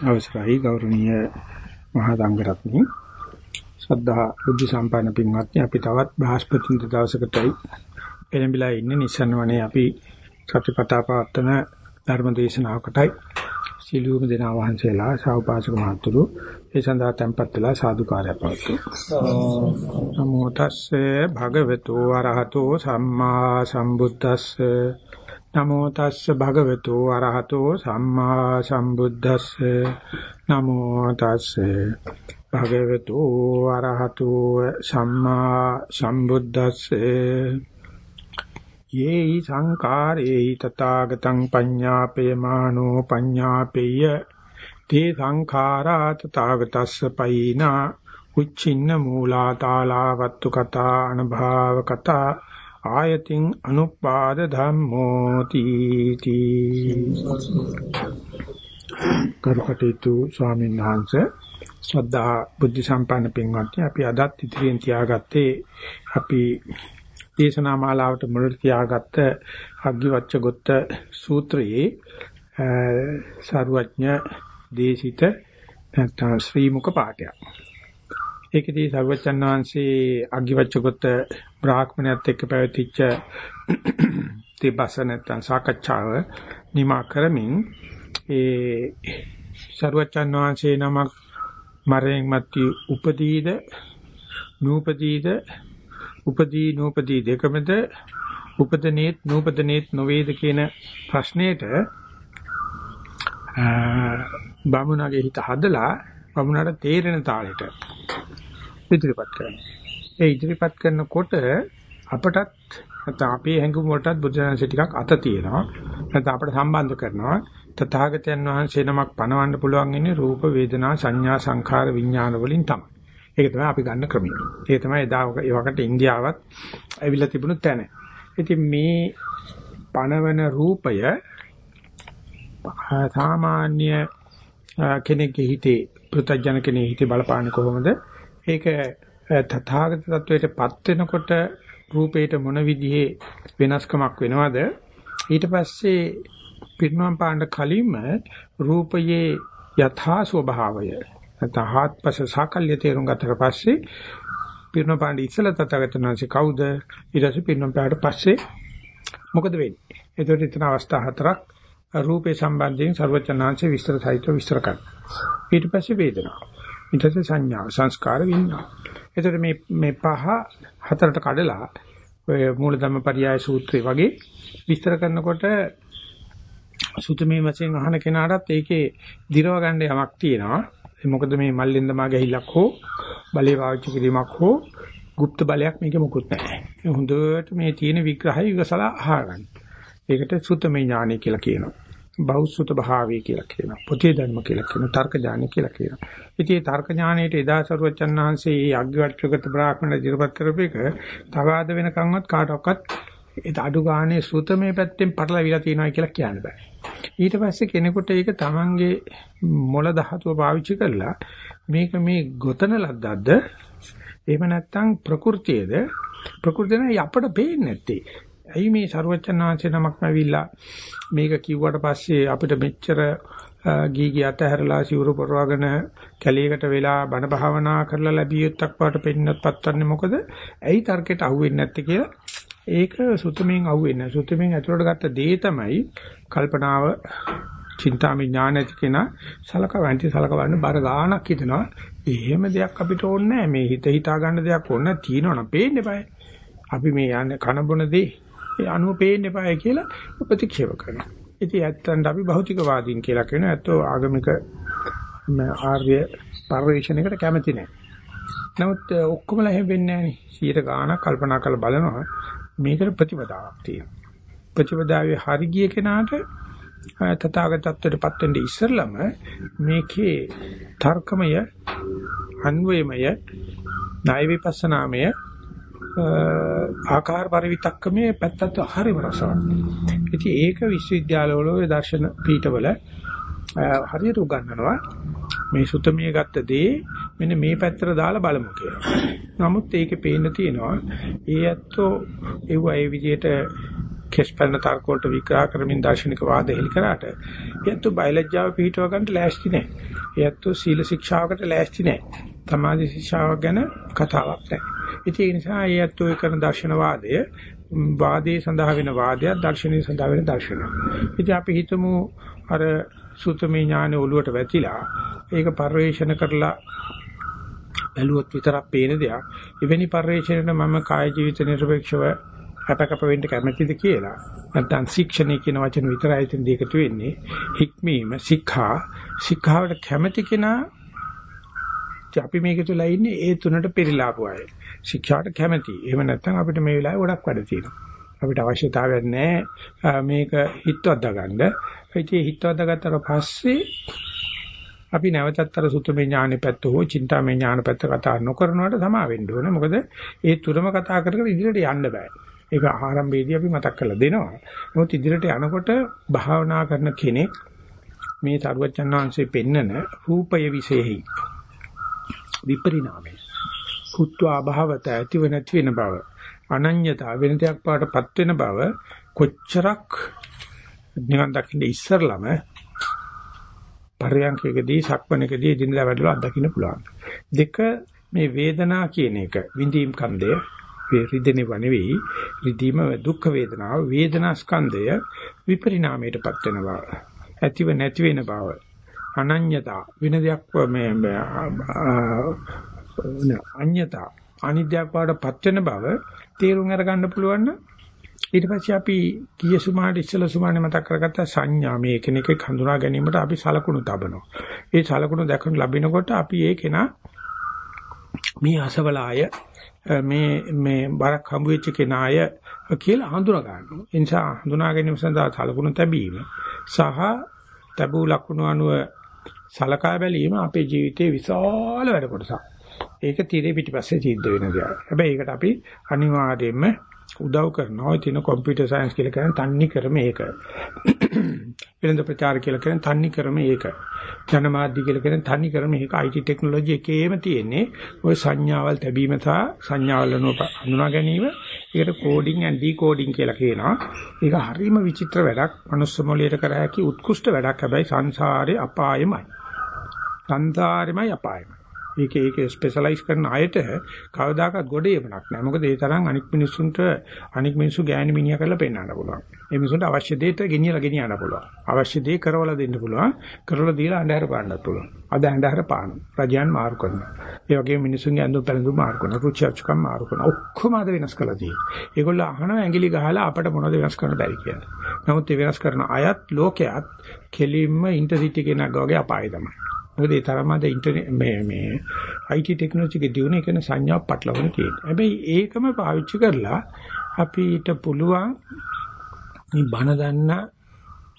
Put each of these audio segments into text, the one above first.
අවසරයි ගෞරවනීය මහා සංඝරත්නය ශ්‍රද්ධා බුද්ධ සම්පන්න පින්වත්නි අපි තවත් බ්‍රහස්පතින්ද දවසකටයි එළඹිලා ඉන්නේ. නිසන්වනේ අපි සතිපතා පවත්වන ධර්ම දේශනාවකටයි සිළුම දෙනා වහන්සේලා සෞපාසක මහතුරු ඒ සඳහා tempත් වෙලා සාදුකාරය පවත්වමු. නමෝ තස්සේ භගවතු වරහතෝ සම්මා සම්බුද්දස්සේ. නමෝ තස්ස භගවතු අරහතෝ සම්මා සම්බුද්දස්ස. නමෝ තස්ස භගවතු අරහතෝ සම්මා සම්බුද්දස්ස. යේහි සංකාරේහි තථාගතං පඤ්ඤාපේමානෝ පඤ්ඤාපේය. තේ සංඛාරා තථාගතස්ස පයිනා. උච්චින්න මූලා තාලා වත්තු කතා අනුභාව කතා. ආයතින් අනුපාද ධම්මෝ තීති කරුකටේතු ස්වාමීන් වහන්සේ ශ්‍රද්ධා බුද්ධ සම්පන්න පින්වත්නි අපි අදත් ඉදිරියෙන් තියාගත්තේ අපි දේශනා මාලාවට මුලට තියාගත්ත අග්ගිවච්ඡ ගොත්ත සූත්‍රයේ සාරවත්ඥ දේශිත නැත්නම් ශ්‍රී මුක පාඨයක්. ඒකදී සර්වචන් වහන්සේ අග්ගිවච්ඡගත බ්‍රාහ්මණයත් එක්ක පැවතිච්ච තිබස නැත්තම් සාකච්ඡාව නිමා කරමින් ඒ සර්වචන් වහන්සේ නමක් මරෙන් මැති උපදීද නූපදීද උපදී නූපදී දෙකමද උපදනේත් නූපදනේත් නොවේද කියන ප්‍රශ්නෙට බමුණගේ හිත හදලා බමුණට තේරෙන තාලෙට ඉදිරිපත් කරනවා. ඒ ඉදිරිපත් කරනකොට අපටත් නැත්නම් අපේ හැඟුම් වලටත් බුදුරජාණන්සේ ටිකක් අත තියෙනවා. නැත්නම් අපිට සම්බන්ධ කරනවා. තථාගතයන් වහන්සේ නමක් පණවන්න පුළුවන් ඉන්නේ රූප වේදනා සංඥා සංඛාර විඥාන වලින් තමයි. ඒක තමයි අපි ගන්න ක්‍රමය. ඒක තමයි එදා ඒ වකට ඉන්දියාවත් ඇවිල්ලා තිබුණු තැන. ඉතින් මේ පණවන රූපය සාමාන්‍ය කෙනෙක්ගේ හිතේ පෘථජන කෙනෙකුගේ හිතේ බලපාන්නේ කොහොමද? ඒක තථාගත තත්වයටපත් වෙනකොට රූපේට මොන විදිහේ වෙනස්කමක් වෙනවද? ඊට පස්සේ පිරිනවම් පාණ්ඩ කලින්ම රූපයේ යථා ස්වභාවය නැත්නම් හාත්පස සාකල්‍ය තේරුම් ගත්තට පස්සේ පිරිනවම් පාණ්ඩ ඉස්සලා තථාගතයන්වහන්සේ කවුද? ඊට පස්සේ පිරිනවම් පාණ්ඩ පස්සේ මොකද වෙන්නේ? එතකොට ඉතන අවස්ථා හතරක්. රූපේ සම්බන්ධයෙන් ਸਰවචනාංශ විස්තර සහිතව විස්තර කරනවා. ඊට පස්සේ වේදනාව ඊට පස්සේ සංඥා සංස්කාර විඤ්ඤාණ. එතකොට මේ මේ පහ හතරට කඩලා ඔය මූලධම්ම පරියාය සූත්‍රය වගේ විස්තර කරනකොට සුතමේ වශයෙන් අහන කෙනාටත් ඒකේ දිරව ගන්න යමක් තියෙනවා. මොකද මේ මල්ලෙන්ද මා ගැහිලක් හෝ බලේ පාවිච්චි කිරීමක් හෝ গুপ্ত බලයක් මේකේ මොකුත් නැහැ. හොඳට මේ තියෙන විග්‍රහය විගසලා අහගන්න. ඒකට සුතමේ ඥානය කියලා කියනවා. බෞසුත භාවය කියලා කියනවා. පොතේ ධර්ම කියලා කියනවා. තර්ක ඥානය කියලා කියනවා. ඉතින් මේ තර්ක ඥානයේට එදා සරුවචන් වහන්සේ මේ අග්ගවට්ටගත බ්‍රාහ්මණ දිරපත් කරපේක තවාද වෙනකන්වත් කාටවත් ඒ අඩු ගානේ සුතමේ පැත්තෙන් පටලවිලා තියෙනවා කියලා කියන්න බෑ. ඊට පස්සේ කෙනෙකුට ඒක තමන්ගේ මොළ ධාතුව පාවිච්චි කරලා මේක මේ ගොතන ලද්දක්ද එහෙම නැත්නම් ප්‍රകൃතියේද ප්‍රകൃතිය අපට පේන්නේ නැත්තේ. ඇයි මේ ਸਰුවචනාංශේ නමක්ම ඇවිල්ලා මේක කිව්වට පස්සේ අපිට මෙච්චර ගීගී අතහැරලා සිවුරු පරවගෙන කැලේකට වෙලා බණ භාවනා කරලා ලැබියොත්තක් වට පෙන්නත් පත්වන්නේ මොකද? ඇයි තර්කයට අහුවෙන්නේ නැත්තේ කියලා ඒක සුතමෙන් අහුවෙන්නේ නැහැ. සුතමෙන් ඇතුළට ගත්ත දේ තමයි කල්පනාව චින්තාමය ඥාන ඇති කෙනා සලකවන්ති සලකවන්න බර ගාණක් හිතනවා. එහෙම දෙයක් අපිට ඕනේ නැහැ. මේ හිත හිතා ගන්න දෙයක් ඕන තියෙනවනම් පේන්නේ බෑ. අපි මේ යන්නේ කන බොන දේ ඒ අනුව පේන්න එපායි කියලා ප්‍රතික්ෂේප කරනවා. ඉතින් ඇත්තන්ට අපි භෞතිකවාදීන් කියලා කියනවා. ඇත්තෝ ආගමික ආර්ය පරිශ්‍රණයකට කැමති නැහැ. නමුත් ඔක්කොමලා එහෙම වෙන්නේ නැහැ නේ. 100 ගාණක් කල්පනා කරලා බලනවා මේකට ප්‍රතිපදාවක් තියෙනවා. ප්‍රතිපදාවේ හරි ගිය කෙනාට තථාගතත්වයටපත් වෙන්න ඉස්සෙල්ලම මේකේ තර්කමය අන්වයමය ණය විපස්සනාමය ආකාර පරිවිතක්කමේ පැත්තත් හරිම රසවත්. ඉතින් ඒක විශ්වවිද්‍යාලවල ඔය දර්ශන පීඨවල හරියට උගන්වනවා. මේ සුතමිය ගත්ත දේ මෙන්න මේ පැත්තට දාලා බලමු කියලා. නමුත් ඒකේ පේන්න තියෙනවා ඒ ඇත්තෝ ඒව ඒ විදිහට කෙස්පන්න තර්ක වලට විග්‍රහ කරමින් දාර්ශනික වාද හෙලි කරාට යැත්තු බයලජ්ජාව පිළිටව ගන්නට ලෑස්ති නැහැ. යැත්තු සීල ශික්ෂාවකට ලෑස්ති නැහැ. සමාධි ශික්ෂාවක් ගැන කතාවක් නැහැ. ඉතින් ඒ නිසා යැත්තු ඒ කරන දාර්ශන වාදය වාදයේ සඳහා වෙන වාදයක් දර්ශනයේ සඳහා වෙන දර්ශනයක්. ඉතින් අපි හිතමු අර සුතමේ ඥානෙ ඔළුවට වැටිලා ඒක පරිවේෂණ කරලා බැලුවොත් විතරක් පේන දෙයක්. එවැනි පරිවේෂණයට මම කාය ජීවිත නිර්පේක්ෂව අපකප වෙන්න කැමැතිද කියලා. නැත්නම් ශික්ෂණය කියන වචන විතරයි එතන දෙකට වෙන්නේ. හික්මීම, සික්ඛා, සික්ඛාවට කැමැති කෙනා අපි මේක තුල ඉන්නේ ඒ තුනට පෙරිලාපු අය. ශික්ෂාට කැමැති. එහෙම නැත්නම් අපිට මේ වෙලාවේ ගොඩක් වැඩ තියෙනවා. අපිට අවශ්‍යතාවයක් නැහැ මේක හිතවද්දා ගන්න. ඒ හිතවද්දා ගත්තට පස්සේ අපි නැවතත් අර සුතමේ ඥානෙ පැත්ත හෝ චින්තාමේ ඥාන පැත්ත කතා නොකරනවට සමා වෙන්න ඕනේ. මොකද ඒ තුරම කතා කර කර ඉදිරියට යන්න බෑ. ඒක ආරම්භයේදී අපි මතක් කරලා දෙනවා. නමුත් ඉදිරියට යනකොට භාවනා කරන කෙනෙක් මේ තරුවචන් වහන්සේ පෙන්නන රූපය විශේෂයි. විපරිණාමය. පුත්වා අභාවත ඇතිව නැති වෙන බව. අනඤ්‍යතා වෙන දෙයක් පාටපත් වෙන බව කොච්චරක් නිවන් දකින්න ඉස්සරළම පරයන්කේකදී සක්මණේකදී එදිනදා වැඩවල අත්දකින්න පුළුවන්. දෙක මේ වේදනා කියන එක විඳීම් කන්දය රිදෙනව නෙවෙයි රිදීම දුක් වේදනාව වේදනා ස්කන්ධය විපරිණාමයටපත් වෙනවා. ඇතිව නැති වෙන බව අනඤ්‍යතා වෙන දෙයක් මේ අඤ්‍යතා අනිත්‍යක් පාඩපත් වෙන බව තේරුම් අරගන්න පුළුවන් නම් ඊට පස්සේ අපි කීය සුමාට ඉස්සල සුමානේ මතක් කරගත්ත සංඥා මේ කෙනෙක් හඳුනා ගැනීමට අපි සලකුණු තබනවා. ඒ සලකුණු දැකන ලැබෙනකොට අපි ඒ කෙනා මේ අසවලාය මේ මේ බරක් හම්බ වෙච්ච කෙනාය කියලා හඳුනා ගන්නවා. ඒ නිසා හඳුනා ගැනීම සඳහා සලකුණු තැබීම සහ තබු ලකුණු අනුව සලකා බැලීම අපේ ජීවිතයේ විශාල වැඩ කොටසක්. ඒක tire පිටිපස්සේ සිද්ධ වෙන දෙයක්. හැබැයි ඒකට අපි අනිවාර්යයෙන්ම උදව් කරනවා. ඔය තියෙන කම්පියුටර් සයන්ස් කියලා කියන තන්නේ ක්‍රම ඒක. වෙළඳ ප්‍රචාර කියලා කියන තන්නේ ක්‍රම ඒක. ජනමාධ්‍ය කියලා කියන තන්නේ ක්‍රම ඒක. IT ටෙක්නොලොජි එකේම තියෙන්නේ ওই සංඥාවල් තැබීම සහ සංඥාවල් හඳුනා ගැනීම. ඒකට කෝඩින් ඇන්ඩ් ඩිකෝඩින් කියලා කියනවා. ඒක හරිම විචිත්‍ර වැඩක්. මනුස්ස මොළයට කර හැකි උත්කෘෂ්ඨ වැඩක්. හැබැයි සංසාරේ අපායමයි. සංසාරෙමයි අපායමයි. ඒක ඒක ස්පෙෂලායිස් කරන අයට කවදාකවත් ගොඩේමක් නැහැ. මොකද ඒ තරම් අනික් මිනිස්සුන්ට අනික් මිනිස්සු ගෑණි මිනිහා කරලා පෙන්වන්න පුළුවන්. ඒ මිනිස්සුන්ට අවශ්‍ය දෙයට ගෙනියලා ගෙනියන්න පුළුවන්. අවශ්‍ය දේ කරවලා දෙන්න පුළුවන්. කරවලා දීලා අඳුර පාන්නත් පුළුවන්. අද අඳුර පාන. රජයන් මාරු කරනවා. ඒ වගේම මිනිස්සුන්ගේ අඳුර පැළඳුම් මාරු කරනවා. රුචි අරුචිකම් මාරු කරනවා. ඔක්කොම අද වෙනස් කළා තියෙන්නේ. ඒගොල්ලෝ අහනවා ඇඟිලි ගහලා අපට මොනවද වෙනස් කරන්න බැරි කියලා. නමුත් ඒ වෙනස් කරන අයත් ලෝකයක් කෙලින්ම ඉන්ටර්සිටි කෙනෙක් වගේ අපාය තමයි. මොකද ඒ තරම අද ඉන්ටර්නෙට් මේ මේ IT ටෙක්නොලොජි එකේ දියුණුව කියන සංඥා පටලවගෙන තියෙනවා. හැබැයි ඒකම පාවිච්චි කරලා අපිට පුළුවන් මේ බණ දන්න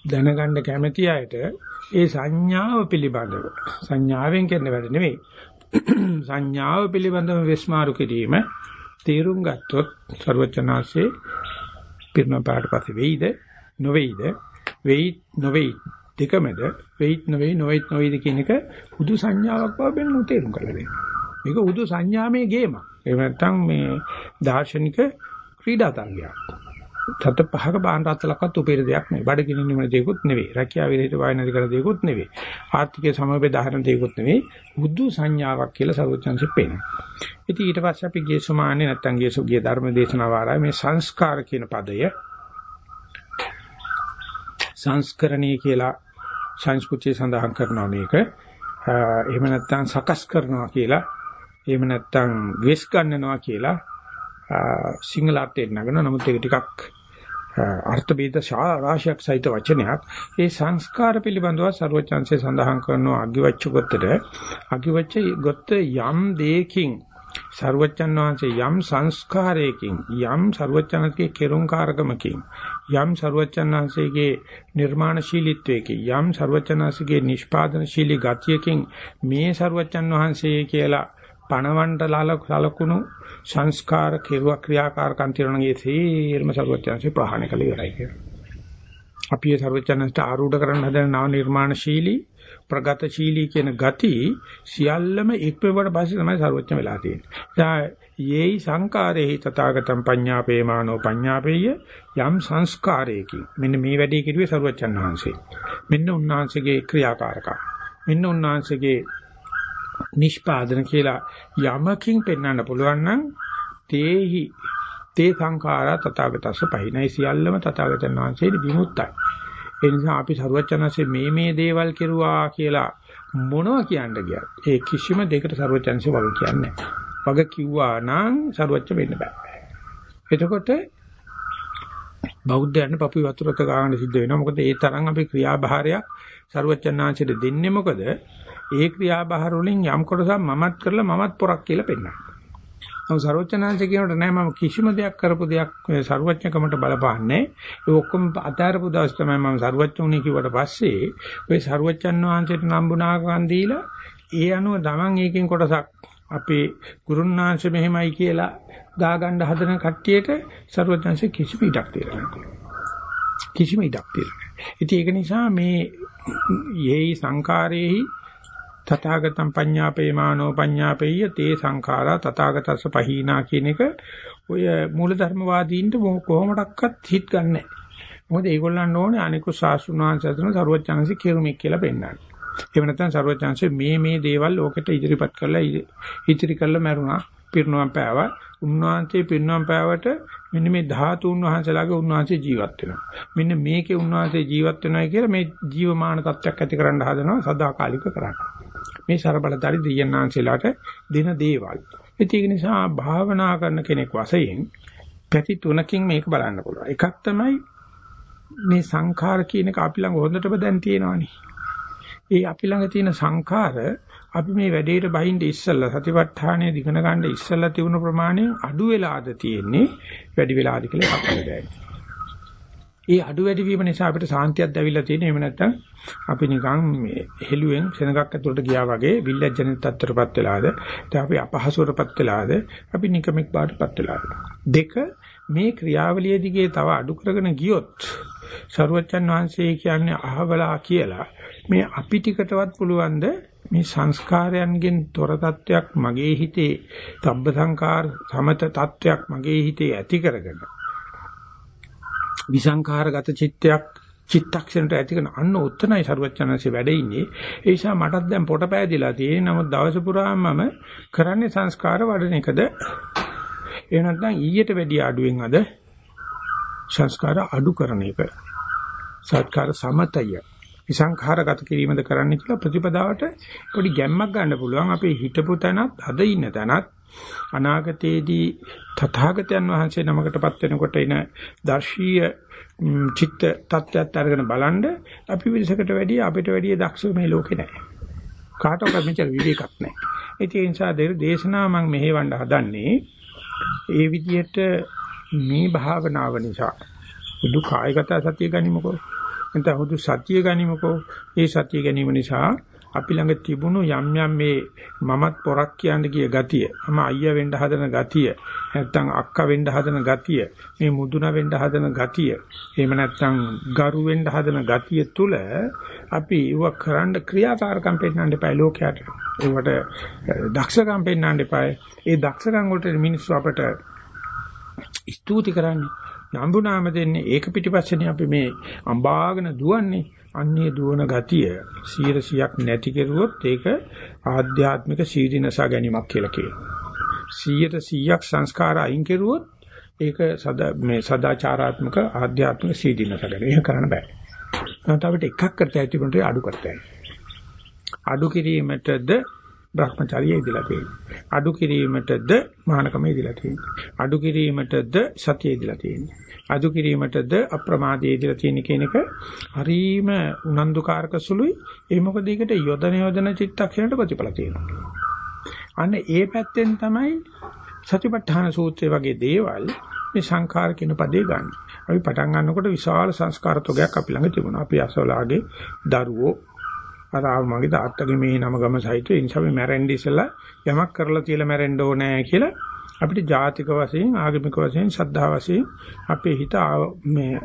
දැනගන්න කැමැති අයට ඒ සංඥාව පිළිබඳව සංඥාවෙන් කරන වැඩ නෙවෙයි සංඥාව පිළිබඳව විස්මාරු කිරීම තේරුම් ගත්තොත් ਸਰවචනාසේ පිර්ම පාඩ පස්සේ වෙයිද? නොවේයිද? වෙයි නොවේයි. දෙකමද වෙයිත් නොවේ නොවෙයිත් නොවේද කියන එක හුදු සංඥාවක් බව වෙන තේරුම් කරලා දෙන්න. මේක හුදු සංඥාමේ ගේමක්. එහෙම නැත්නම් මේ දාර්ශනික ක්‍රීඩා තරගයක්. තත පහක බාහන රත්ලක්වත් උපේර දෙයක් නෙවෙයි. බඩගිනින්න නෙමෙයි දෙයක්වත් නෙවෙයි. රැකියාව විරහිත වායනදි කරන දෙයක්වත් නෙවෙයි. ආර්ථිකයේ සමබේ දහන දෙයක්වත් නෙවෙයි. හුදු සංඥාවක් කියලා සරුවචන්සෙ පේනවා. ඉතින් ඊට පස්සේ අපි ගේසුමානේ නැත්නම් ගේසුගේ ධර්ම දේශනාව ආරයි මේ සංස්කාර කියන පදය සංස්කරණීය කියලා සයන්ස් පුතේ සඳහන් කරනවා මේක. එහෙම නැත්නම් සකස් කරනවා කියලා. එහෙම නැත්නම් වෙස් ගන්නනවා කියලා සිංහල අර්ථයෙන් නගනවා. නමුත් ඒක ටිකක් අර්ථ බේද රාශියක් සහිත වචනයක්. ඒ සංස්කාර පිළිබඳව ਸਰවචන්සේ සඳහන් කරනවා අගිවච්ඡ ගොත්තට. අගිවච්ඡ ගොත්ත යම් දෙයකින් ਸਰවචන් වහන්සේ යම් සංස්කාරයකින් යම් ਸਰවචනකේ කෙරුම්කාරකමකින් යම් ਸਰුවචනාංශයේ නිර්මාණශීලීත්වයකින් යම් ਸਰුවචනාංශයේ නිෂ්පාදනශීලී ගතියකින් මේ ਸਰුවචන් වහන්සේ කියලා පණවන්ට ලලකුණු සංස්කාර කෙරුවා ක්‍රියාකාරකම් තිරණගේ තේරම ਸਰුවචනාංශේ ප්‍රහාණය කළ ඉවරයි කියලා. අපි ඒ ਸਰුවචනාංශට ආරූඪ කරන්න හදන නව නිර්මාණශීලී ප්‍රගතශීලී කියන ගති සියල්ලම ඉක්මවට පස්සේ තමයි ਸਰවඥ වෙලා තියෙන්නේ. යේයි සංකාරේහි තථාගතම් පඤ්ඤාපේමානෝ පඤ්ඤාපේය යම් සංස්කාරයකින්. මෙන්න මේ වැඩේ කිරුවේ සරුවච්චන් වහන්සේ. මෙන්න උන්වහන්සේගේ ක්‍රියාකාරකම්. මෙන්න උන්වහන්සේගේ නිෂ්පාදන කියලා යමකින් පෙන්වන්න පුළුවන් නම් තේහි තේ සංඛාරා තථාගතස්ස පහිනයි. සියල්ලම තථාගතයන් වහන්සේට විමුක්තයි. ඒ නිසා අපි සරුවච්චන්සේ මේ මේ දේවල් කෙරුවා කියලා මොනවා කියන්න ගියත් ඒ කිසිම දෙයකට සරුවච්චන්සේ වගේ කියන්නේ නැහැ වග කිව්වා නම් සරුවච්ච වෙන්න බෑ. එතකොට බෞද්ධයන් පපුවේ වතුරක ගාන සිද්ධ වෙනවා. මොකද ඒ තරම් අපි ක්‍රියාභාරයක් සරුවච්චන්ාංශයට දෙන්නේ මොකද? ඒ ක්‍රියාභාර වලින් යම් කොටසක් මමත් කරලා මමත් පොරක් කියලා පෙන්නනවා. නමුත් සරුවච්චන්ාංශ කියනකොට නෑ මම කිසිම දෙයක් කරපු දෙයක් සරුවච්චකමට බලපාන්නේ. ඒ ඔක්කොම අතාරපු දවස් තමයි මම සරුවච්චුණේ කිව්වට පස්සේ ඔය සරුවච්චන් වහන්සේට නම්බුනාකම් දීලා ඒ අනුව තමන් ඒකෙන් කොටසක් අපේ ගුරුන්නාංශ මෙහෙමයි කියලා ගා ගන්න හදන කට්ටියට ਸਰවඥාංශ කිසිම ඉඩක් දෙන්නේ කිසිම ඉඩක් දෙන්නේ. ඉතින් ඒක නිසා මේ යේයි සංකාරේහි තථාගතම් පඤ්ඤාපේමානෝ පඤ්ඤාපේය තේ සංඛාරා තථාගතස්ස පහීනා කියන එක ඔය මූලධර්මවාදීන්ට කොහොමඩක්වත් හිට ගන්නෑ. මොකද ඒගොල්ලන් ඕනේ අනිකු සාසුණාංශයන් සරුවචාන්සි කෙරුමක් කියලා පෙන්නන්න. එහෙම නැත්නම් සරුවචාන්සි මේ මේ දේවල් ලෝකෙට ඉදිරිපත් කරලා ඉතිරි කරලා මරුණා පිරිනවම් පෑවා. උන්වහන්සේ පිරිනවම් පෑවට මෙන්න මේ ධාතුන් වහන්සේලාගේ උන්වහන්සේ ජීවත් වෙනවා. මෙන්න මේකේ උන්වහන්සේ ජීවත් වෙනවා කියලා මේ ජීවමාන තත්ත්වයක් ඇති කරන්න හදනවා සදාකාලික කරන්නේ. මේ ਸਰබලතරි දෙයන්නාන්සේලාට දෙන දේවල්. ඒක නිසා භාවනා කරන කෙනෙක් වශයෙන් පැති තුනකින් මේක බලන්න පුළුවන්. එකක් තමයි මේ සංඛාර කියන එක අපි ළඟ හොඳටම දැන් තියෙනවානේ. ඒ අපි ළඟ තියෙන සංඛාර අපි මේ වැඩේට බහින්ද ඉස්සල්ලා සතිපට්ඨානය දිගන ගන්න ඉස්සල්ලා තිබුණු ප්‍රමාණයෙන් අඩු වෙලාද තියෙන්නේ වැඩි වෙලාද කියලා අපිට දැනෙනවා. ඒ අඩු වැඩි වීම නිසා අපිට සාන්තියක් දැවිලා තියෙන. එහෙම නැත්නම් අපි නිකන් මේ හෙළුවෙන් සෙනගක් ඇතුළට ගියා වගේ විල්ලජ්ජනිත තත්ත්වයටපත් වෙලාද? දැන් අපි අපහසුවටපත් වෙලාද? අපි නිකමෙක් බාටපත් වෙලාද? දෙක මේ ක්‍රියාවලිය දිගේ තව අඩු කරගෙන ගියොත් සරුවච්චන් වහන්සේ කියන්නේ අහවලා කියලා මේ අපි ටිකටවත් පුළුවන්ද මේ සංස්කාරයන්ගෙන් තොර තත්වයක් මගේ හිතේ තබ්බ සංකාර සමත තත්වයක් මගේ හිතේ ඇති කරගෙන විසංකාරගත චිත්තයක් චිත්තක්ෂණයට ඇති කරන අන්න උත්තරයි සරුවචනanse වැඩ ඉන්නේ. ඒ නිසා මටත් දැන් පොට පෑදිලා තියෙන නමුත් දවස පුරාම මම කරන්නේ සංස්කාර වඩන එකද? එහෙම නැත්නම් ඊට වැඩිය අඩුවෙන් අද සංස්කාර අඩු කරන එක. සත්කාර සමතය. විසංඛාරගත කිරීමද කරන්න කියලා ප්‍රතිපදාවට පොඩි ගැම්මක් ගන්න පුළුවන්. අපේ හිතපු තැනත් අද ඉන්න තැනත් අනාගතයේදී තථාගතයන් වහන්සේ නමකටපත් වෙනකොට එන දර්ශීය චිත්ත tattයත් අරගෙන බලනද අපි විශේෂකට වැඩිය අපිට වැඩිය දක්ෂ මේ ලෝකේ නැහැ. කාටවත් මෙච්චර විවේකක් නැහැ. ඒ නිසා දේශනාව මම මෙහෙවන්න හදන්නේ ඒ විදිහට මේ භාවනාව නිසා බුදු කායගත සතිය ගනිමුකෝ නැත්නම් හුදු සතිය ගැනීමකෝ ඒ සතිය ගැනීම නිසා අපි ළඟ තිබුණු යම් යම් මේ මමත් පොරක් කියන්න ගිය ගතිය මම අයියා වෙන්න හදන ගතිය නැත්නම් අක්කා වෙන්න හදන ගතිය මේ මුදුන වෙන්න හදන ගතිය එහෙම නැත්නම් ගරු වෙන්න හදන ගතිය තුල අපි ඌව කරන්න ක්‍රියාකාරකම් පෙන්නන්න එපා ලෝකයට. ඒවට දක්ෂකම් පෙන්නන්න එපා. ඒ දක්ෂකම් වලට මිනිස්සු අපට ස්තුති කරන්නේ. නම්බුනාම දෙන්නේ ඒක පිටිපස්සේනේ අපි මේ අඹාගෙන දුවන්නේ. අන්නේ දුවන ගතිය 100ක් නැති කෙරුවොත් ඒක ආධ්‍යාත්මික සීදීනසා ගැනීමක් කියලා කියනවා. 100ක් සංස්කාර අයින් කෙරුවොත් ඒක සදා මේ සදාචාරාත්මක ආධ්‍යාත්මික සීදීනසා ගැනීම. ඒක කරන්න බෑ. නැත්නම් අපිට එකක් කරතයි තිබුණේ අඩු කරතයි. අඩු කිරීමටද භ්‍රමචාරිය ඉදලා තියෙන්නේ. අඩු කිරීමටද මහානකම ඉදලා තියෙන්නේ. අඩු කිරීමටද සතිය ඉදලා තියෙන්නේ. අඩු කිරීමටද අප්‍රමාදයේ ඉදලා තියෙන කියන එක හරීම උනන්දුකාරක සුළුයි. ඒ මොකද ඒකට යොදන යොදන චිත්තක්ෂණයට ප්‍රතිඵල තියෙනවා. අන්න ඒ පැත්තෙන් තමයි සතිපට්ඨාන සූත්‍රය වගේ දේවල් මේ සංඛාර කියන පදේ ගන්න. අපි පටන් ගන්නකොට විශාල සංස්කාර තොගයක් අපි ළඟ තිබුණා. අපි අසවලාගේ දරුවෝ අර ආව මගේ තාත්තගේ මේ නම ගම සහිත ඒ නිසා මේ මැරෙන්න ඉස්සලා යමක් කරලා තියලා මැරෙන්න ඕනේ කියලා අපිට ජාතික වශයෙන් ආගමික වශයෙන් ශ්‍රද්ධා වශයෙන් අපේ හිත මේ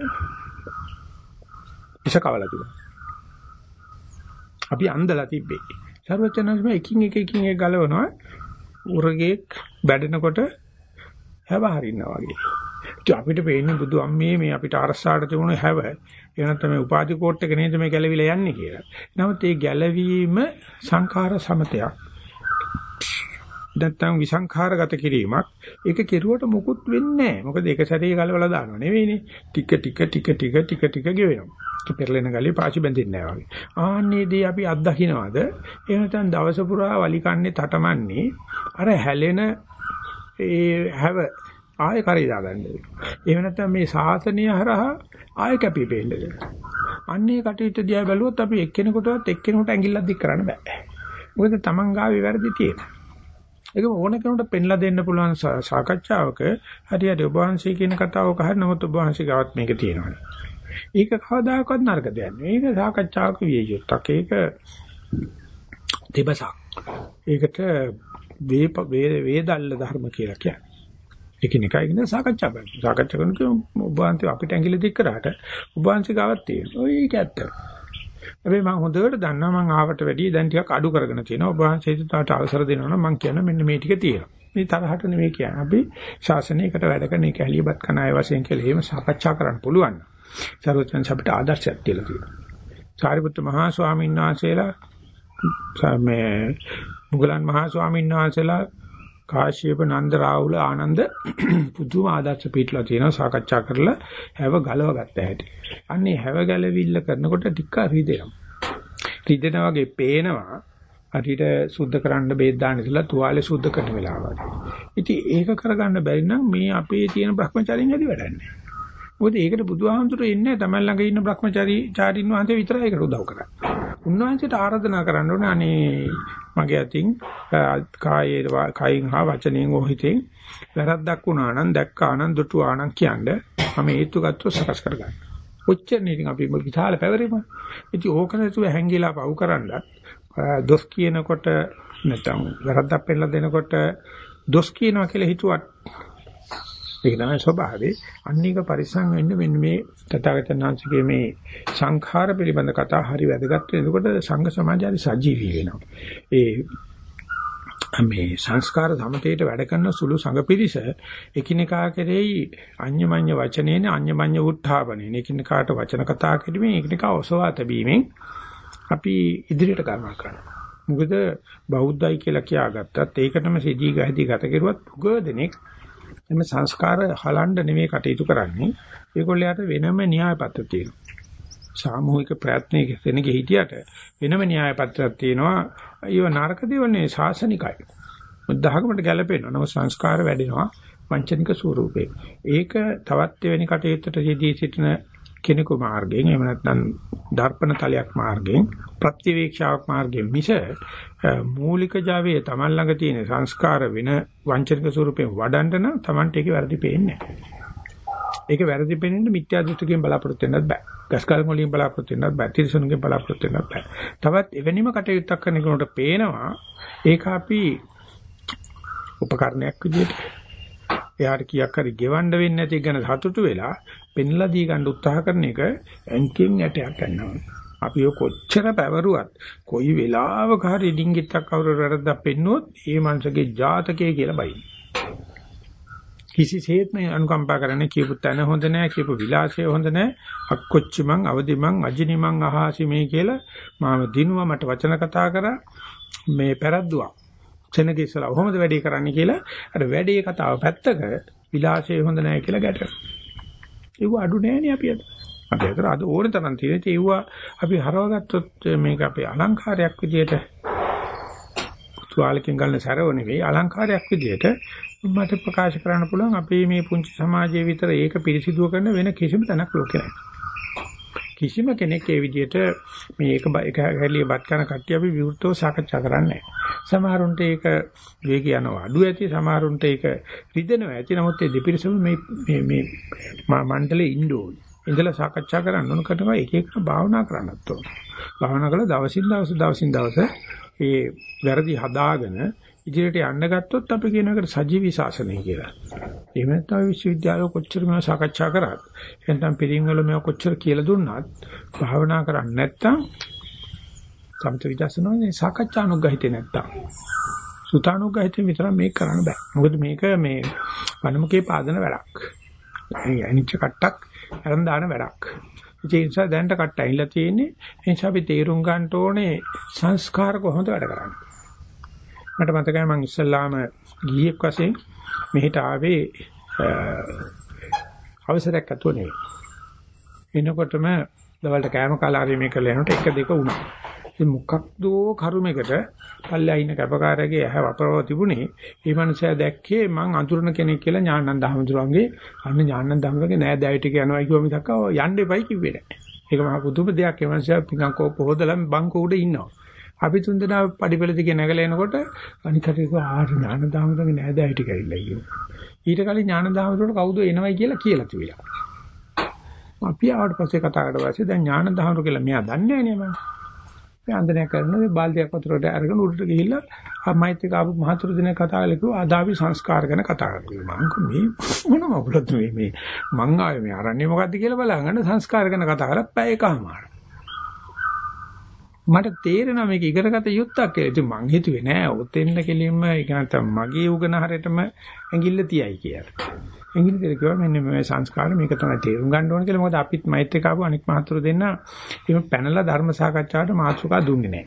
ඉසකවලා තිබුණා. අපි අන්දලා තිබ්බේ. සර්වචනස්ම එකින් එක එකින් එක ගලවනවා උරගේ බැඩෙනකොට හැව හරිනවා වගේ. ඉතින් අපිට පේන්නේ බුදු අම්මේ මේ අපිට අරසාට තිබුණ හැව ඒ නැත්නම් මේ උපාධි කෝට් එක නේද මේ ගැලවිලා යන්නේ කියලා. නමුත් මේ ගැලවීම සංඛාර සමතයක්. නැත්නම් විසංඛාරගත කිරීමක්. ඒක කෙරුවට මොකුත් වෙන්නේ නැහැ. මොකද ඒක සැරේ ගලවලා දානව නෙවෙයිනේ. ටික ටික ටික ටික ටික ටික ගෙවෙනවා. ඒක පෙරලෙන ගලිය පාචි බැඳෙන්නේ නැහැ වගේ. ආන්නේදී අපි අත්දකින්නවද? එහෙම නැත්නම් දවස පුරා වලි කන්නේ තටමන්නේ අර හැලෙන ඒ හැව ආයෙ කරේ දාගන්න. එහෙම නැත්නම් මේ ශාසනය හරහා ආයෙ කැපී පෙන්නද. අන්නේ කටයුත්ත දිහා බැලුවොත් අපි එක්කෙනෙකුටවත් එක්කෙනෙකුට ඇඟිල්ලක් දික් කරන්න බෑ. මොකද Taman ගාවේ වැරදි තියෙනවා. ඒක ඕන කෙනෙකුට පෙන්ලා දෙන්න පුළුවන් සාකච්ඡාවක හරියට ඔබ වහන්සේ කියන කතාවක හරි නමුත් ඔබ වහන්සේ ගාවත් මේක තියෙනවා. ඒක කවදාකවත් නරක දෙයක් නෙවෙයි. මේක සාකච්ඡාවක විය යුත්තක්. ඒක දෙබසක්. ඒකට වේ වේදල්ල ධර්ම කියලා කියන්නේ. එකිනෙකා ඉගෙන සාකච්ඡා කරනවා. සාකච්ඡා කරනකොට ඔබ වහන්සේ අපිට ඇඟිලි දික් කරාට ඔබ වහන්සේ ගාවක් තියෙනවා. ඔය ඒක ඇත්ත. හැබැයි මම හොඳට දන්නවා මම ආවට වැඩිය දැන් ටිකක් අඩු කරගෙන තියෙනවා. ඔබ වහන්සේට තාට අවසර දෙනවා නම් මම කියන මෙන්න මේ ටික තියෙනවා. මේ තරහට නෙමෙයි කියන්නේ. අපි ශාසනයකට වැඩ කරන එක ඇලියපත් කරන අය වශයෙන් කියලා එහෙම සාකච්ඡා කරන්න පුළුවන්. සර්වචන් අපිට ආදර්ශයක් කියලා තියෙනවා. සාරිපුත්ත මහා ස්වාමීන් වහන්සේලා මේ මුගලන් මහා ස්වාමීන් වහන්සේලා කාශ්‍යප නන්ද රාහුල ආනන්ද පුදුම ආදර්ශ පිටලා තියෙනවා සාකච්ඡා කරලා හැව ගලව ගත්ත හැටි. අන්නේ හැව ගැලවිල්ල කරනකොට ටික රිදෙනවා. රිදෙනා වගේ පේනවා හරියට සුද්ධ කරන්න බේත් දාන්න ඉතලා තුවාලේ සුද්ධ කරන වෙලාවට. ඉතින් ඒක කරගන්න බැරි නම් මේ අපේ තියෙන Brahmacharyan ඇති වැඩන්නේ. මොකද ඒකට බුදුහාමුදුරුවෝ ඉන්නේ තමයි ළඟ ඉන්න Brahmachari චාරින් වහන්සේ විතරයි ඒකට උදව් කරන්නේ. උන්වහන්සේට ආරාධනා කරන්න ඕනේ අනේ මගේ අතින් කායේ කයින් හා වචනෙන් ඕහිතෙන් වැරද්දක් වුණා නම් දැක්කා නම් දුටුවා නම් කියන්නේ මම හේතු ගත්තොත් සකස් කරගන්න. ඔච්චරනේ ඉතින් අපි විශාල පැවරීම. ඉතින් ඕක නැතුව හැංගිලා පව් කරන්නත් දොස් කියනකොට නැත්නම් වැරද්දක් පෙන්නලා දෙනකොට දොස් කියනවා කියලා හිතුවත් ඒක තමයි ස්වභාවය. අන්නේක පරිසං වෙන්න මෙන්න මේ තථාගතයන් වහන්සේගේ මේ සංඛාර පිළිබඳ කතා හරි වැදගත් වෙනකොට සංඝ සමාජය සජීවී වෙනවා. ඒ මේ සංස්කාර සමතේට වැඩ කරන සුළු සංඝ පිරිස එකිනෙකා කෙරෙහි අඤ්ඤමඤ්ඤ වචනේන අඤ්ඤමඤ්ඤ උත්ථාපනේ එකිනෙකාට වචන කතා කිරීමෙන් එකිනෙකා ඔසවා තැබීමෙන් අපි ඉදිරියට ගමන් කරනවා. මොකද බෞද්ධයි කියලා කියාගත්තත් ඒකටම සිදී ගහදී ගත කෙරුවත් උග දෙනෙක් එම සංස්කාර හලන්න නෙමෙයි කටයුතු කරන්නේ. ඒගොල්ලයාට වෙනම න්‍යාය පත්‍ර තියෙනවා. සාමූහික ප්‍රයත්නයක දෙනගේ හිටියට වෙනම න්‍යාය පත්‍රයක් තියෙනවා. ඒව නරක දේවල් නෙවෙයි ශාසනිකයි. බුද්ධ학මට ගැලපෙනවා. නම සංස්කාර වැඩෙනවා. වංචනික ස්වරූපේ. ඒක තවත් වෙනි කටයුත්තට යෙදී සිටින කෙනෙකු මාර්ගයෙන් එහෙම නැත්නම් දර්පණ තලයක් මාර්ගයෙන් ප්‍රතිවේක්ෂාවක් මාර්ගයෙන් මිස මූලික Javaයේ Taman ළඟ තියෙන සංස්කාර වෙන වංචනික ස්වරූපයෙන් වඩන්න නම් Tamanට ඒකේ වැරදි පේන්නේ ඒක වැරදි පේන්නේ මිත්‍යා දෘෂ්ටිකෙන් බලාපොරොත්තු වෙන්නත් බෑ. ගස්කල් වලින් බලාපොරොත්තු වෙන්නත් බෑ. තිරසනුගෙන් බලාපොරොත්තු වෙන්නත් බෑ. තවත් එවැනිම කටයුත්තක් කරන කෙනෙකුට පේනවා ඒක අපි උපකරණයක් විදිහට එයාට කීයක් හරි ගෙවන්න වෙන්නේ නැති ගැන සතුටු වෙලා පෙන්ලා දී ගන්න උත්සාහ කරන එක ඇන්කෙන් ඇටයක් ගන්නවා. අපි කොච්චර පැවරුවත් කොයි වෙලාවක හරි ඩිංගිත්තක් කවුරු වැරද්දක් පෙන්නුවොත් ඒ මනුස්සගේ ජාතකය කියලා බයි. කිසිසේත්ම අනුකම්පා කරන්නේ කියපු තැන හොඳ නැහැ කියපු විලාසය හොඳ නැහැ අක්කොච්චි මං අවදි මං අජිනි මං අහාසි මේ කියලා මාව දිනුවා මට වචන කතා කරා මේ පෙරද්දුවා සෙනග ඉස්සලා කොහොමද වැඩේ කරන්න කියලා අර වැඩේ කතාව පැත්තක විලාසය හොඳ නැහැ කියලා ගැටෙනවා. ඒව අඩු නෑනේ අපි අද. අපි අතර අද ඕන තරම් තියෙන ඒව අපි හරවගත්තොත් මේක අපේ අලංකාරයක් විදියට තුවාලකින් ගන්න සැරව නෙවෙයි අලංකාරයක් විදියට මට ප්‍රකාශ කරන්න පුළුවන් අපේ මේ පුංචි සමාජයේ විතර ඒක පිරිසිදු කරන වෙන කිසිම තැනක් ලෝකේ නැහැ. කිසිම කෙනෙක් ඒ විදිහට මේ එක එක හැලිය බත් කරන කට්ටිය අපි විවෘතව සාකච්ඡා කරන්නේ සමහරුන්ට ඒක වේගය යනවා. අඩු ඇති සමහරුන්ට ඒක රිදෙනවා. ඇති නමුත් ඒ දෙපිරිසම මේ මේ මේ මණ්ඩලේ ඉන්න ඕනේ. ඉඳලා සාකච්ඡා කරන්න ඕන කරනවා. එක එක භාවනා කරන්නත් ඕන. භාවනා කළා දවසින් දවස දවසින් දවස ඒ වැරදි හදාගෙන ඉදිරියට යන්න ගත්තොත් අපි කියන එකට සජීවී ශාසනය කියලා. එහෙම නැත්නම් විශ්වවිද්‍යාල කොච්චර මේවා සාකච්ඡා කරත් එහෙනම් පිළිංගල මේවා කොච්චර කියලා දුන්නත් භාවනා කරන්නේ නැත්නම් සමත විදර්ශනානේ සාකච්ඡානුග්‍රහිතේ නැත්තම්. සුතානුග්‍රහිතේ විතර මේක කරන්න බෑ. මොකද මේක මේ වනමුකේ පාදන වැඩක්. අනිච්ච කට්ටක් අරන් දාන වැඩක්. ඒ නිසා දැනට කට්ට ඇහිලා තියෙන්නේ ඒ නිසා අපි තේරුම් ගන්න ඕනේ සංස්කාර කොහොමද වැඩ කරන්නේ. මට මතකයි මම ඉස්සල්ලාම ගිහියෙක් වශයෙන් මෙහෙට ආවේ අවසරයක් අතුව නෙවෙයි. එනකොටම දවල්ට කෑම කාලාවේ මේක ලැනොට එක දෙක වුණා. ඉතින් මොකක්දෝ කරුමයකට පල්ලෙහා ඉන්න කැපකාරයාගේ ඇහැ වපරව තිබුණේ ඒ මනුස්සයා දැක්කේ මං අඳුරන කෙනෙක් කියලා ඥානන්ද හමුදුරන්ගේ අන්න ඥානන්ද හමුදුරගේ නෑ දැවිට යනවා කිව්ව මිසක් යන්න එපයි කිව්වේ නෑ. ඒක මහා පුදුම දෙයක් ඒ මනුස්සයා පිටං කෝප හොදලා බංකෝ උඩ ඉන්නවා. අපි තුන් දෙනා පඩිපෙළ දිගේ නැගලා එනකොට අනිකට ඒක ආර ඥානන්ද හමුදුරගේ නෑ දැවිට කියලා කිව්වා. ඊට කලින් ඥානන්ද හමුදුරට කවුද එනවයි කියලා කියලා තිබිලා. අපි ආවට පස්සේ කතා කරලා පස්සේ දැන් ඥානන්ද හමුදුර කියලා මෙයා දන්නේ නෑ නේ මම. වන්දනය කරනවා මේ බාල්දියක් වතුරට අරගෙන උඩට ගිහිල්ලා මයිත් එක්ක ආපු මහතුරු දිනේ කතා කරලා කිව්වා ආදාවි සංස්කාර ගැන කතා කරනවා මං මේ මොන මොකලද මේ මේ මං ආවේ මේ අරන්නේ මොකද්ද කියලා බලන්න සංස්කාර ගැන කතා කරලා පැය එකමාර මට තේරෙනවා මේක ඉගෙනගත යුත්තක් කියලා. ඉතින් මං හිතුවේ නෑ ඔතෙන්න කෙලින්ම ඒක නැත්තම් මගේ උගන හරියටම ඇඟිල්ල තියයි කියලා. ඇඟිල්ල තියලා කිව්වා මෙන්න මේ සංස්කාර මේක තමයි තේරුම් ගන්න ඕන කියලා. මොකද අපිත් මෛත්‍රී කාපු අනික් මහතුරු දෙන්න එහෙම පැනලා ධර්ම සාකච්ඡාවට මාතෘකා දුන්නේ නෑ.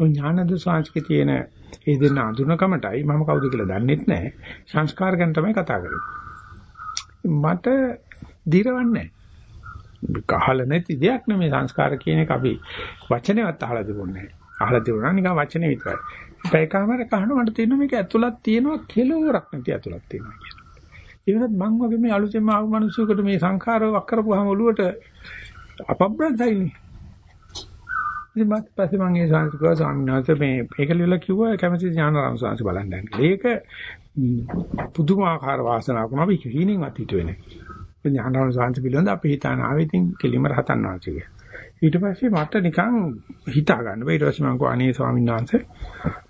ඔය ඥානද සංස්කෘතිය තියෙන ඒ දෙන්න අඳුනකමටයි මම කවුද කියලා දන්නෙත් නෑ. සංස්කාර ගැන තමයි කතා කරන්නේ. මට දිරවන්නේ නෑ. කහල නැති දෙයක් නෙමෙයි සංස්කාර කියන එක අපි වචනේවත් අහලා තිබුණේ නැහැ. අහලා තිබුණා නිකන් වචනේ විතරයි. පැයකමාර කහනවා මට තේරෙනවා මේක ඇතුළත් තියෙනවා කෙලවරක් නැති ඇතුළත් තියෙනවා කියලා. ඒකත් මං වගේ මේ අලුතෙන්ම ආව මිනිස්සුකට මේ සංඛාර වක් කරපුවාම ඔළුවට අපබ්‍රන්තයිනේ. ඉතින් මත් පස්සේ මම ඒ සංස්කෘතික සම්මානත මේ ඒක ලියලා කිව්වා කැමති ඥානරම් සංස් බලන්න යන්න. ඒක පුදුමාකාර වාසනාවක් නෝ අපි හීනෙන්වත් හිතුවේ නැහැ. ඥානරම් සංස් පිළිබඳ අපි හිතාන ආවේ ඉතින් කෙලිම රහතන් වහන්සේ. ඊට පස්සේ මට නිකන් හිතා ගන්න බෑ ඊට පස්සේ මම කිව්වා අනේ ස්වාමීන් වහන්සේ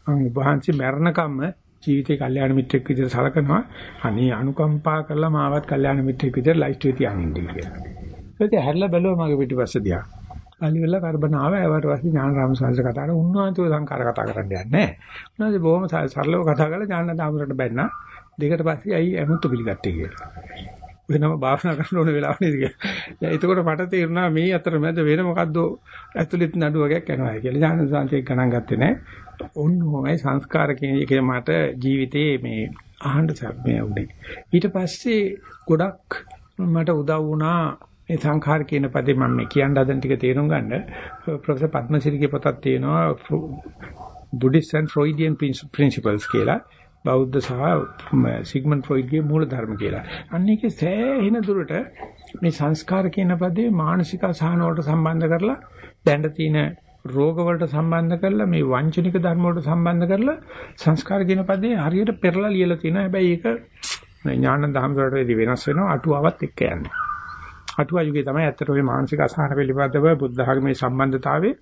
මම ඔබ වහන්සේ මරණකම්ම ජීවිතේ කල්යාණ මිත්‍රෙක් විදිහට සලකනවා අනේ අනුකම්පා කරලා මාවත් කල්යාණ මිත්‍රෙක් විදිහට ලයිස්ට් එකේ තියාගෙන ඉන්න කියලා. ඒකත් හැරලා බැලුවා මගේ පිටිපස්ස දිහා. පළි වෙලා කරබන ආව ඒවට පස්සේ ඥානරාම සංස කතා කරලා උන්වහන්සේ සංකාර කතා කරන්න යන්නේ නැහැ. උන්වහන්සේ බොහොම සරලව කතා කරලා ඥානදාමරට බැන්නා. දෙකට පස්සේ අයි ඇමුතු පිළිගත්තේ කියලා. වෙනම භාෂා කරන්න ඕන වෙලාව නේද කියලා. දැන් එතකොට මට තේරුණා මේ අතරමැද වෙන මොකද්ද ඇතුළෙත් නඩු වගේක් යනවා කියලා. ඥාන සංසය ගණන් ගත්තේ නැහැ. ඔන්නෝමයි සංස්කාර කියන එක මට ජීවිතේ මේ අහන්න සම්මය උනේ. ඊට පස්සේ ගොඩක් මට උදව් වුණා මේ සංඛාර කියන පදේ මම මේ කියන්න හදන ටික තේරුම් ගන්න. ප්‍රොෆෙසර් පද්මසිරිගේ පොතක් තියෙනවා Buddhist and Freudian principles කියලා. බෞද්ධ සහ සිග්මන්ඩ් ෆ්‍රොයිඩ්ගේ මූල ධර්ම කියලා. අන්න ඒකේ සෑහෙන දුරට මේ සංස්කාර කියන පදේ මානසික අසහන වලට සම්බන්ධ කරලා දැන් තියෙන රෝග වලට සම්බන්ධ කරලා මේ වංචනික ධර්ම වලට සම්බන්ධ කරලා සංස්කාර කියන පදේ හරියට පෙරලා ලියලා තිනවා. හැබැයි ඒක ඥාන දහම් වලට වෙනස් වෙනවා අටුවාවත් එක්ක යන්නේ. අටුවා යුගයේ තමයි ඇත්තට ওই මානසික අසහන පිළිබඳව බුද්ධ ධර්මයේ සම්බන්ධතාවයේ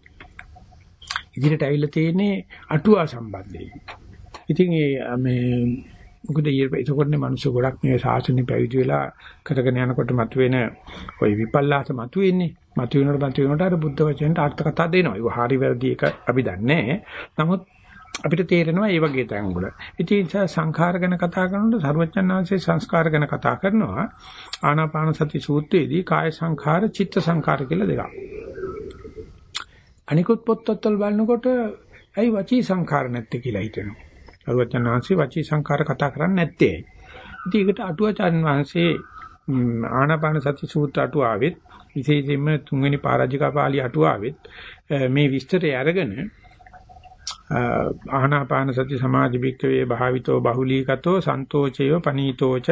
ඉදිරියට ඇවිල්ලා තියෙන්නේ අටුවා සම්බන්ධයෙන්. ඉතින් ඒ මේ මොකද ඒකෝටනේ මිනිස්සු ගොඩක් මේ ශාසනය පැවිදි වෙලා කරගෙන යනකොට මතුවෙන ওই විපල්ලාස මතුවෙන්නේ. මතුවෙනකොට මතුවෙනකොට අර බුද්ධ වචනෙට අර්ථ කතා දෙනවා. ඒක හරි වැරදි එක අපි දන්නේ නමුත් අපිට තේරෙනවා මේ වගේ තැන් වල. ඉතින් සංඛාර ගැන කතා කරනකොට සර්වඥාන්සේ සංස්කාර ගැන කතා කරනවා. ආනාපාන සති සූත්‍රයේදී කාය සංඛාර, චිත්ත සංඛාර කියලා දෙකක්. අනිකුත් පොත්වල බලනකොට ඇයි වචී සංඛාර නැත්තේ කියලා හිතෙනවා. සරුවචනාංශේ වචී සංකාර කතා කරන්නේ නැත්තේ. ඉතින් ඒකට අටුවාචාර්ය වහන්සේ ආනාපාන සති සූත්‍ර අටුවාවෙත් විශේෂයෙන්ම තුන්වෙනි පරාජිකා පාළි අටුවාවෙත් මේ විස්තරය අරගෙන ආනාපාන සති සමාධි භික්කවේ භාවිතෝ බහුලීකතෝ සන්තෝචේව පනීතෝච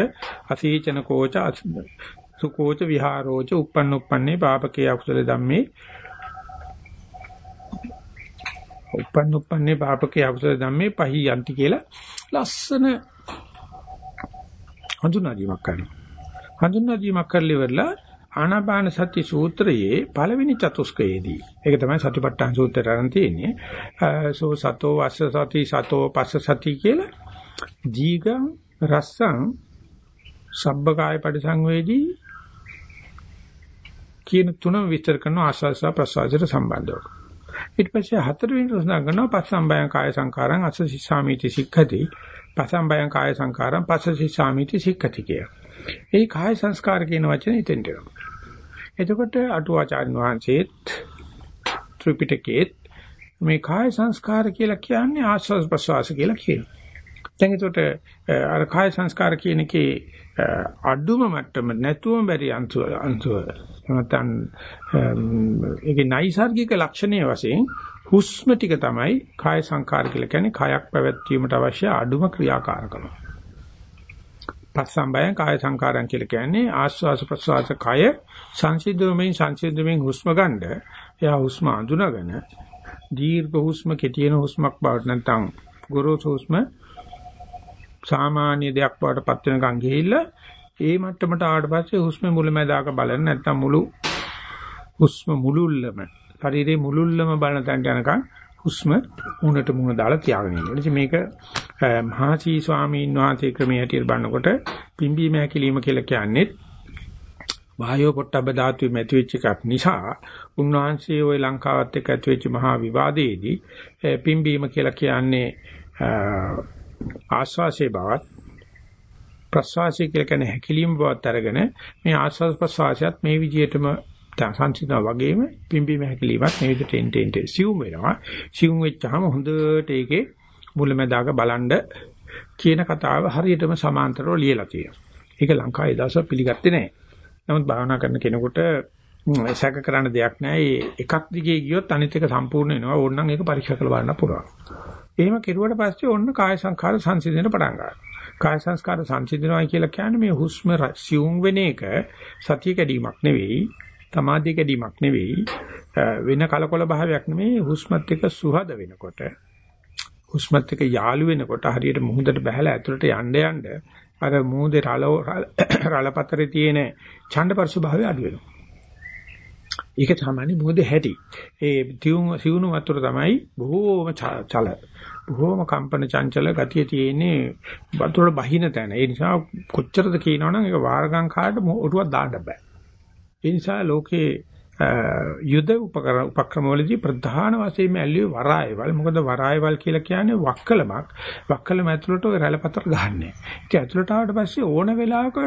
අසීචන කෝච සුකෝච විහාරෝච uppන්න uppන්නේ පාපකේ අකුසල ධම්මේ uppන්න uppන්නේ පාපකේ අකුසල ධම්මේ පහි යන්ති කියලා ලස්සන හඳුනා දීමක් කරනවා. හඳුනා දීමක් කරලි වෙලා ආනාපාන සති සූත්‍රයේ පළවෙනි චතුස්කයේදී ඒක තමයි සතිපට්ඨාන සූත්‍රයට අරන් තියෙන්නේ. සෝ සතෝ වස්ස සති සතෝ පස්ස සති කියලා දීගං රස්සං සබ්බකාය පරිසංවේදී කියන තුනම විස්තර කරන ආස්වාස ප්‍රසවාසයට සම්බන්ධව. ඊට පස්සේ හතරවෙනි ප්‍රශ්න ගන්නවා පස්සම්බයං කාය සංකාරං අසසිසාමිති සික්ඛති. පස්සම්බයං කාය සංකාරං පස්සසිසාමිති සික්ඛති කිය. ඒ කාය සංස්කාර කියන වචනේ ඉතින්ට එනවා. එතකොට අටුවාචාර්ය වහන්සේත් ත්‍රිපිටකයේත් මේ කාය සංස්කාර කියලා කියන්නේ ආස්වාද ප්‍රසවාස කියලා කියනවා. දැන් ඒකට අර කාය සංස්කාර කියන එකේ අඩුම මට්ටම නැතුවම බැරි අන්තුව අන්තුව නැත්නම් ඒකේ නයිසાર્ගික ලක්ෂණය වශයෙන් හුස්ම ටික තමයි කාය සංකාර කියලා කියන්නේ කයක් පැවැත්වීමට අවශ්‍ය අඩුම ක්‍රියාකාරකම. පස්සම්බයං කාය සංකාරං කියලා කියන්නේ ආස්වාස ප්‍රසවාස කය සංසිද්ධුමෙන් සංසිද්ධුමෙන් හුස්ම ගන්න එයා හුස්ම අඳුනගෙන දීර්ඝ හුස්ම කෙටින හුස්මක් බවට නැත්නම් ගොරෝසු හුස්ම සාමාන්‍ය දෙයක් බවට පත් වෙනකන් ගිහිල්ලා ඒ මට්ටමට ආවට පස්සේ හුස්ම මුලැමැදාක බලන්න නැත්නම් මුළු හුස්ම මුලුල්ලම ශරීරයේ මුලුල්ලම බලන තැනට යනකම් හුස්ම මුණට මුණ දාලා තියාගෙන ඉන්න. ඉතින් මේක මහසී ස්වාමීන් වහන්සේ ක්‍රමයේ හැටියට බලනකොට පිම්බීම හැකිලිම කියලා කියන්නේ වායෝ පොට්ටබ්බ ධාතුවේ මැති වෙච්ච එකක් නිසා උන්වහන්සේ ওই ලංකාවත් එක්ක ඇති වෙච්ච මහා විවාදයේදී පිම්බීම කියලා කියන්නේ ආස්වාසේ බවත් ප්‍රස්වාසය කියලා කියන්නේ හැකිලිම බවත් අරගෙන මේ ආස්වාස් ප්‍රස්වාසයත් මේ විදිහටම සංසිඳනවා වගේම පිම්බීම හැකිලිමත් මේ විදිහට එන්ට එන්ට සිවුම් වෙනවා සිවුම් වෙච්චාම හොඳට ඒකේ මුලැමැදාක බලන්න කියන කතාව හරියටම සමාන්තරව ලියලා තියෙනවා ඒක ලංකාවේ දවසක් පිළිගත්තේ නැහැ නමුත් භාවනා කරන කෙනෙකුට සැක කරන්න දෙයක් නැහැ. එකක් දිගේ ගියොත් අනිත් එක සම්පූර්ණ වෙනවා. ඕනනම් ඒක පරීක්ෂා කරලා බලන්න පුළුවන්. එහෙම කෙරුවට පස්සේ ඔන්න කාය සංඛාර සංසිඳන පටන් ගන්නවා. කාය සංස්කාර සංසිඳනවා කියලා කියන්නේ මේ හුස්ම සියුම් වෙන එක සතිය කැඩීමක් නෙවෙයි, තමාදී කැඩීමක් නෙවෙයි, වෙන කලකොල භාවයක් නෙවෙයි හුස්මත් එක්ක සුහද වෙනකොට හුස්මත් එක්ක යාළු වෙනකොට හරියට මුහුදට බහැලා ඇතුළට යන්න යන්න අර මුහුදේ රළ රළපතරේ තියෙන ඡණ්ඩපරසු භාවය අඩු වෙනවා. ඒක තමයි මුහුදේ හැටි. ඒ තියුණු සිවුණු වතුර තමයි බොහෝම චල. බොහෝම කම්පන චංචල ගතිය තියෙන්නේ වතුරට බහින තැන. ඒ නිසා කොච්චරද කියනවනම් ඒක වාරගම් කාට ඔරුවක් දාන්න බෑ. ඒ නිසා ලෝකේ යුද උපක්‍රම වලදී ප්‍රධාන වශයෙන්ම ඇල්ලුවේ වරායවල්. මොකද වරායවල් කියලා කියන්නේ වක්කලමක්. වක්කලම ඇතුළට ඔය රැළපතර ගහන්නේ. ඒක ඇතුළට ආවට පස්සේ ඕන වෙලාවක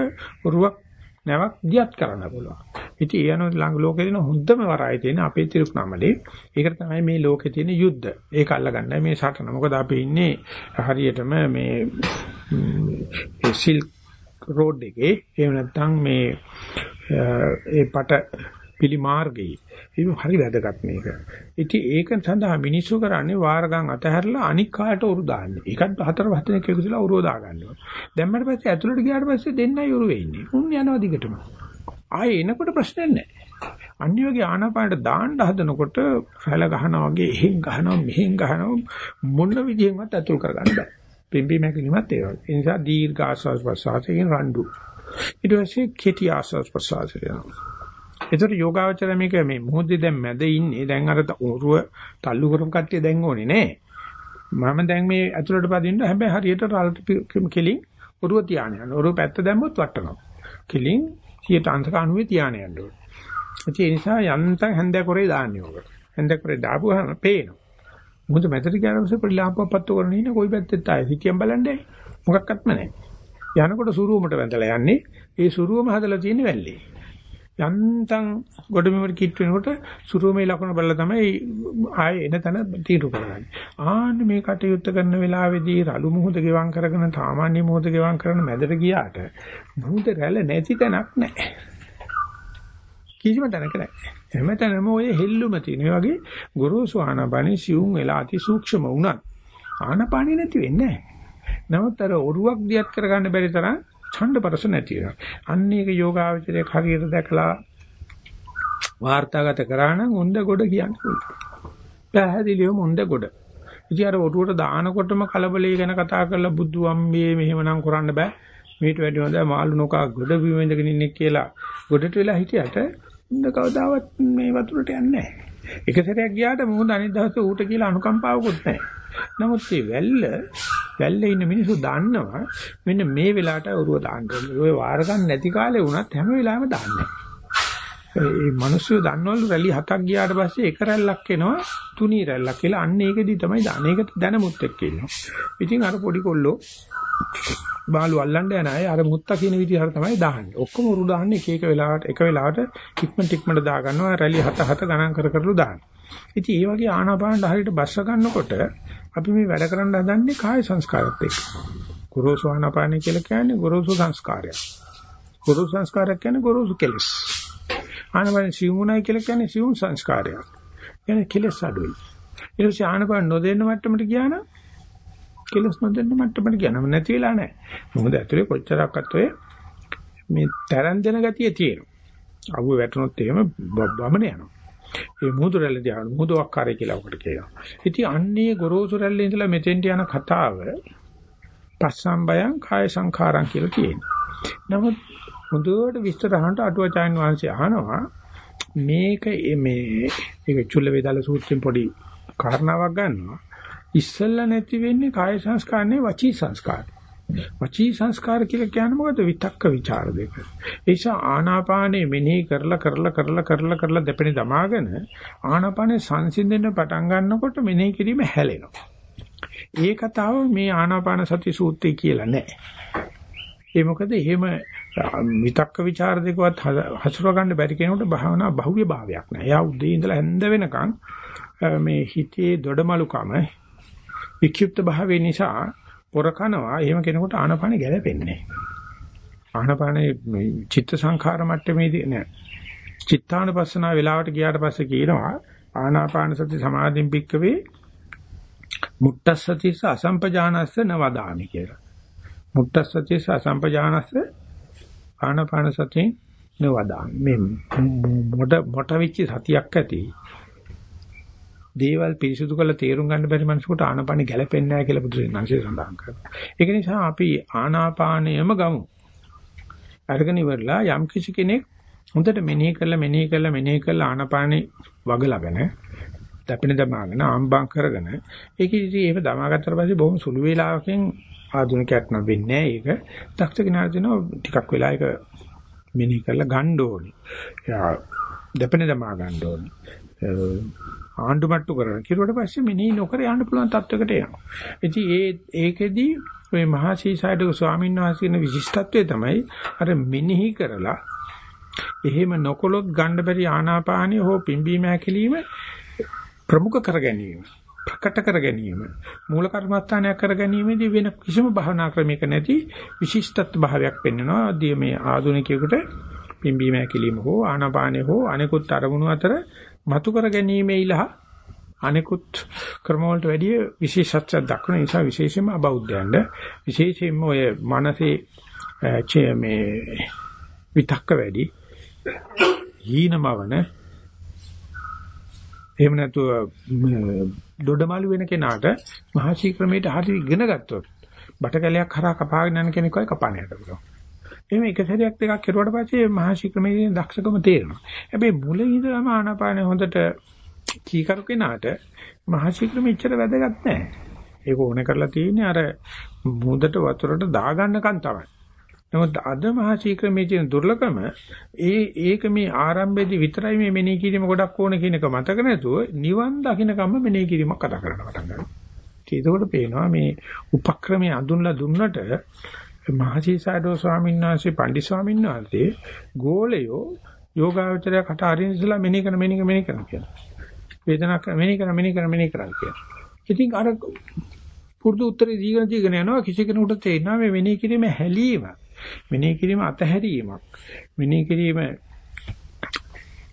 උරුවක් නැවක් දියත් කරන්න පුළුවන්. ඉතින් ඒ අනුව ළඟ ලෝකේ තියෙන හොඳම වරාය තියෙන අපේ තිරුක්නාමලේ. ඒකට තමයි මේ ලෝකේ තියෙන යුද්ධ. ඒක අල්ලගන්නයි මේ සටන. මොකද අපි ඉන්නේ හරියටම මේ සිල්ක් රෝඩ් එකේ එහෙම නැත්නම් මේ ඒ පට පිළි මාර්ගයේ. ඒක හරි වැදගත් මේක. ඉතින් ඒක සඳහා මිනිස්සු කරන්නේ වාරගම් අතහැරලා අනික් කාට උරු දාන්නේ. ඒකත් හතර පහ දෙනෙක් එකතුලා උරුව දාගන්නවා. දැම්මට පස්සේ ඇතුළට ගියාට පස්සේ දෙන්නයි උරු වෙන්නේ. උන් යනවා දිගටම. ආයේ එනකොට ප්‍රශ්නයක් නැහැ. අන්‍යෝගේ ආනාපානට දාන්න හදනකොට රැළ ගහනවා වගේ එහෙන් ගහනවා මෙහෙන් ගහනවා මොන විදිහෙන්වත් අතුල් කරගන්න බෑ. පිම්බි මැකිලිමත් ඒ වගේ. ඒ නිසා දීර්ඝ ආස්වාස් ප්‍රසආසයෙන් රණ්ඩු. ඊට පස්සේ කෙටි ආස්වාස් ප්‍රසආසය යනවා. ඒතර යෝගාවචර මේක මේ මොහොතේ දැන් මැද ඉන්නේ. දැන් අර උරුව තල්ලු කරපු කට්ටිය දැන් ඕනේ නෑ. මම දැන් මේ ඇතුළට පදින්න හැබැයි හරියට රල් කෙලින් උරුව තියාන යන උරුව පැත්ත දැම්මොත් වටනවා. කෙලින් 90 තියාන යන්න ඕනේ. ඒ නිසා යන්තම් හැන්දෑ කරේ දාන්නේ ඕක. හැන්දෑ කරේ දාපුවාම පේනවා. මොකද මැදට ගියාම පරිලාම්පව පත්තු කරගෙන ඉන්න කොයි පැත්තෙත් ආයේ හිතියම් බලන්නේ මොකක්වත්ම නැහැ. යනකොට සුරුවමට වැඳලා යන්නේ. ඒ සුරුවම හදලා තියෙන්නේ වැල්ලේ. යන්තම් ගොඩබිමට කිට් වෙනකොට සුරුමේ ලකුණ බලලා තමයි ආයේ එන තැන තීරු කරගන්නේ. ආන්න මේ කටයුත්ත කරන වෙලාවේදී රළු මුහුද ගෙවම් කරගෙන සාමාන්‍ය මුහුද ගෙවම් කරන මැදට ගියාට මුහුද රැළ නැති තැනක් නැහැ. කිසිම තැනක නැහැ. හැමතැනම ඔය හෙල්ලුම තියෙන. ඒ වගේ ගොරෝසු ආනපනි සියුම් වෙලා අති සූක්ෂම වුණත් ආනපනි නැති වෙන්නේ නැහැ. නමුත් අර ඔරුවක් දියත් කරගන්න බැරි තරම් ඡණ්ඩ පරස නැති වෙනවා. අන්න ඒක යෝගාවචරයේ හරියට දැකලා වාර්තාගත කරා නම් හොඳ ගොඩ කියන්නේ පුළුවන්. පැහැදිලිවම හොඳ ගොඩ. ඉතින් අර ඔටුවට දානකොටම කලබලේ ගැන කතා කරලා බුදු අම්මේ මෙහෙමනම් කරන්න බෑ. මේට වැඩි හොඳ මාළු නොකා ගොඩ බිම ඉඳගෙන ඉන්නේ කියලා ගොඩට වෙලා හිටියට හොඳ කවදාවත් මේ වතුරට යන්නේ නැහැ. එක සැරයක් ගියාට මොහොත අනිත් දවසේ ඌට කියලා අනුකම්පාවකුත් නැහැ. නමුත් මේ වැල්ල වැල්ලේ ඉන්න මිනිස්සු දන්නවා මෙන්න මේ වෙලාවට ඔරුව දාන්න ඕනේ. ඔය වාර ගන්න නැති කාලේ වුණත් හැම වෙලාවෙම දාන්නේ. ඒ මිනිස්සු දන්නවලු රැලි හතක් ගියාට පස්සේ එක රැල්ලක් එනවා තුනී රැල්ලක් කියලා අන්න ඒකෙදි තමයි දාන ඒකට දැනමුත් එක්ක ඉන්නවා. ඉතින් අර පොඩි කොල්ලෝ බාලු අල්ලන්න යන අය අර මුත්තා කියන විදිහට තමයි දාන්නේ. ඔක්කොම උරු දාන්නේ එක එක වෙලාවට එක වෙලාවට ඉක්මනට ඉක්මනට දා ගන්නවා රැලි හත හත ගණන් කර කරලු දාන්න. ඉතින් ඒ වගේ ආනාපාන හරියට බස්ස ගන්නකොට අපි මේ වැඩ කරන්න හදන්නේ කාය සංස්කාරات එක්ක. ගුරුසු ආනාපාන කියලා කියන්නේ ගුරුසු සංස්කාරයක්. ගුරු සංස්කාරයක් කියන්නේ ගුරුසු කෙලස්. ආනපන සිවුණයි කියලා කියන්නේ සිවුම් සංස්කාරයක්. කියන්නේ කෙලස් අඩුයි. ඊට පස්සේ ආනපන නොදෙන්න මට්ටමට ගියා නම් කෙලස් නොදෙන්න මට්ටමට ගියා නම් නැති වෙලා නැහැ. මොකද ඇතුලේ කොච්චරක්වත් ඔය මේ තරන් දෙන ගතිය තියෙනවා. අවුව වැටුනොත් එහෙම බබමන යනවා. ඒ මුහුදු රැල්ල දිහා මුහුදු අක්කාරය කියලා ඔකට කියනවා. ඉතින් අන්නේ ගොරෝසු රැල්ලේ ඉඳලා මෙතෙන්ට යන කතාව පස්සම්බයං කාය සංඛාරං කියලා කියනවා. නමුත් හොඳට විස්තර අහනට අටුවචාන් වහන්සේ අහනවා මේක මේ ඒක චුල්ල වේදාල සූත්‍රයෙන් පොඩි කාරණාවක් ගන්නවා ඉස්සෙල්ලා නැති වෙන්නේ කාය සංස්කාරනේ වචී සංස්කාර. වචී සංස්කාර කියලා කියන්නේ මොකද? විතක්ක ਵਿਚාර දෙක. ඒ නිසා ආනාපානේ මෙනෙහි කරලා කරලා කරලා කරලා කරලා දෙපෙණි දමාගෙන ආනාපානේ සංසිඳෙන්න පටන් ගන්නකොට මෙනෙහි කිරීම හැලෙනවා. ඒ කතාව මේ ආනාපාන සති සූත්‍රය කියලා නෑ. ඒ මොකද එහෙම විතක්ක ਵਿਚාර දෙකවත් හසුර ගන්න බැරි කෙනෙකුට භාවනා බහුවේ භාවයක් නෑ. එයා උදේ ඉඳලා හැන්ද වෙනකන් මේ හිතේ දොඩමලුකම වික්ෂිප්ත භාවය නිසා පොර කනවා. එහෙම කෙනෙකුට ආනපාන ගැලපෙන්නේ ආනපානේ චිත්ත සංඛාර මට්ටමේදී නෑ. චිත්තානුපස්සනා වෙලාවට ගියාට පස්සේ කියනවා ආනාපාන සති සමාධින් පික්කවේ මුට්ටස්සතිස අසම්පජානස්ස නවදාමි කියලා. මුට්ටස්සතිස අසම්පජානස්ස ආනාපාන සතියෙන් නවදාන මේ මොඩ මොට වෙච්ච සතියක් ඇති දේවල් පිරිසුදු කරලා තේරුම් ගන්න බැරි මනසකට ආනාපානෙ ගැලපෙන්නේ නැහැ කියලා බුදුරජාණන්සේ සඳහන් කරනවා. ඒක නිසා අපි ආනාපානයම ගමු. අරගෙන ඉවරලා යම් කිසි කෙනෙක් හොඳට මෙනෙහි කරලා මෙනෙහි කරලා මෙනෙහි කරලා ආනාපානෙ වගලාගෙන දැපෙන දමාගෙන ආම්බම් කරගෙන ඒක ඉතින් ඒක දමාගත්තට පස්සේ බොහොම සුළු වේලාවකින් ආධුනිකයක් නම් වෙන්නේ නැහැ ඒක. දක්ෂ කෙනාට දෙනවා ටිකක් වෙලා ඒක මෙනෙහි කරලා ගන්න ඕනේ. එයා දෙපෙන දමා ගන්න ඕනේ. ආණ්ඩු මට්ටු කරන. කිරුවට පස්සේ මෙනෙහි නොකර යන්න පුළුවන් තත්වයකට එනවා. ඉතින් ඒ ඒකෙදි ඔය මහා සීසයිඩ් ස්වාමීන් වහන්සේගේ විශිෂ්ටත්වය තමයි අර මෙනෙහි කරලා එහෙම නොකොලොත් ගන්න බැරි ආනාපානිය හෝ පිම්බීම හැකිලිම ප්‍රමුඛ කර ගැනීම. ප්‍රකට කර ගැනීම මූල කර්මස්ථානයක් කර ගැනීමේදී වෙන කිසිම භවනා ක්‍රමයක නැති විශිෂ්ටත්ව භාවයක් පෙන්වනවා ආදී මේ ආධුනිකයෙකුට පිම්බීම ඇකිලිම හෝ ආනාපානෙ හෝ අනෙකුත් අරමුණු අතර මතු කර ගැනීමේ ඉලහ අනෙකුත් ක්‍රම වලට වැඩිය විශේෂත්වයක් දක්වන නිසා විශේෂයෙන්ම අබෞද්ධයන්ට විශේෂයෙන්ම ඔය මනසේ මේ විතක්ක වැඩි හීනමවන එහෙම නැතුව දොඩමලු වෙන කෙනාට මහසී ක්‍රමයට හරි ඉගෙන ගත්තොත් බටකැලයක් හරහා කපාගෙන යන කෙනෙක් වගේ කපාන යට පුළුවන්. එහෙම එක සැරයක් දෙකක් කෙරුවට පස්සේ මහසී ක්‍රමයේ දක්ෂකම තේරෙනවා. හැබැයි මුල ඉඳලම ආනාපානෙ හොඳට කීකරු කෙනාට මහසී ක්‍රමෙ ඉච්චර වැදගත් නැහැ. ඒක ඕනේ කරලා තියෙන්නේ අර මුදට වතුරට දාගන්නකන් තමයි. නමුත් අද මහා ශීක්‍රමේ තියෙන දුර්ලභම ඒ ඒක මේ ආරම්භයේදී විතරයි මේ මෙනෙහි කිරීම ගොඩක් ඕන කියන එක මතක නැතුව නිවන් දකින්නකම්ම මෙනෙහි කිරීමක් කතා කරන්න පටන් ගන්නවා. ඒකකොට පේනවා මේ උපක්‍රමයේ අඳුන්ලා දුන්නට මහසීසාරෝ ස්වාමීන් වහන්සේ පණ්ඩි ස්වාමීන් වහන්සේ ගෝලයෝ යෝගාවචරය කට අරින්න ඉස්සලා මෙනෙහි කරන මෙනෙහි මෙනෙහි කරන කියලා. වේදනාවක් මෙනෙහි කරන මෙනෙහි කරන මෙනෙහි කරන කියලා. ඉතින් අර පුරුදු උත්තරේ දීගෙන දීගෙන යනවා කිසි කෙනෙකුට තේරෙනවා මේ මෙනෙහි කිරීම හැලීමක්. මෙනෙහි කිරීම අතහැරීමක්. මෙනෙහි කිරීම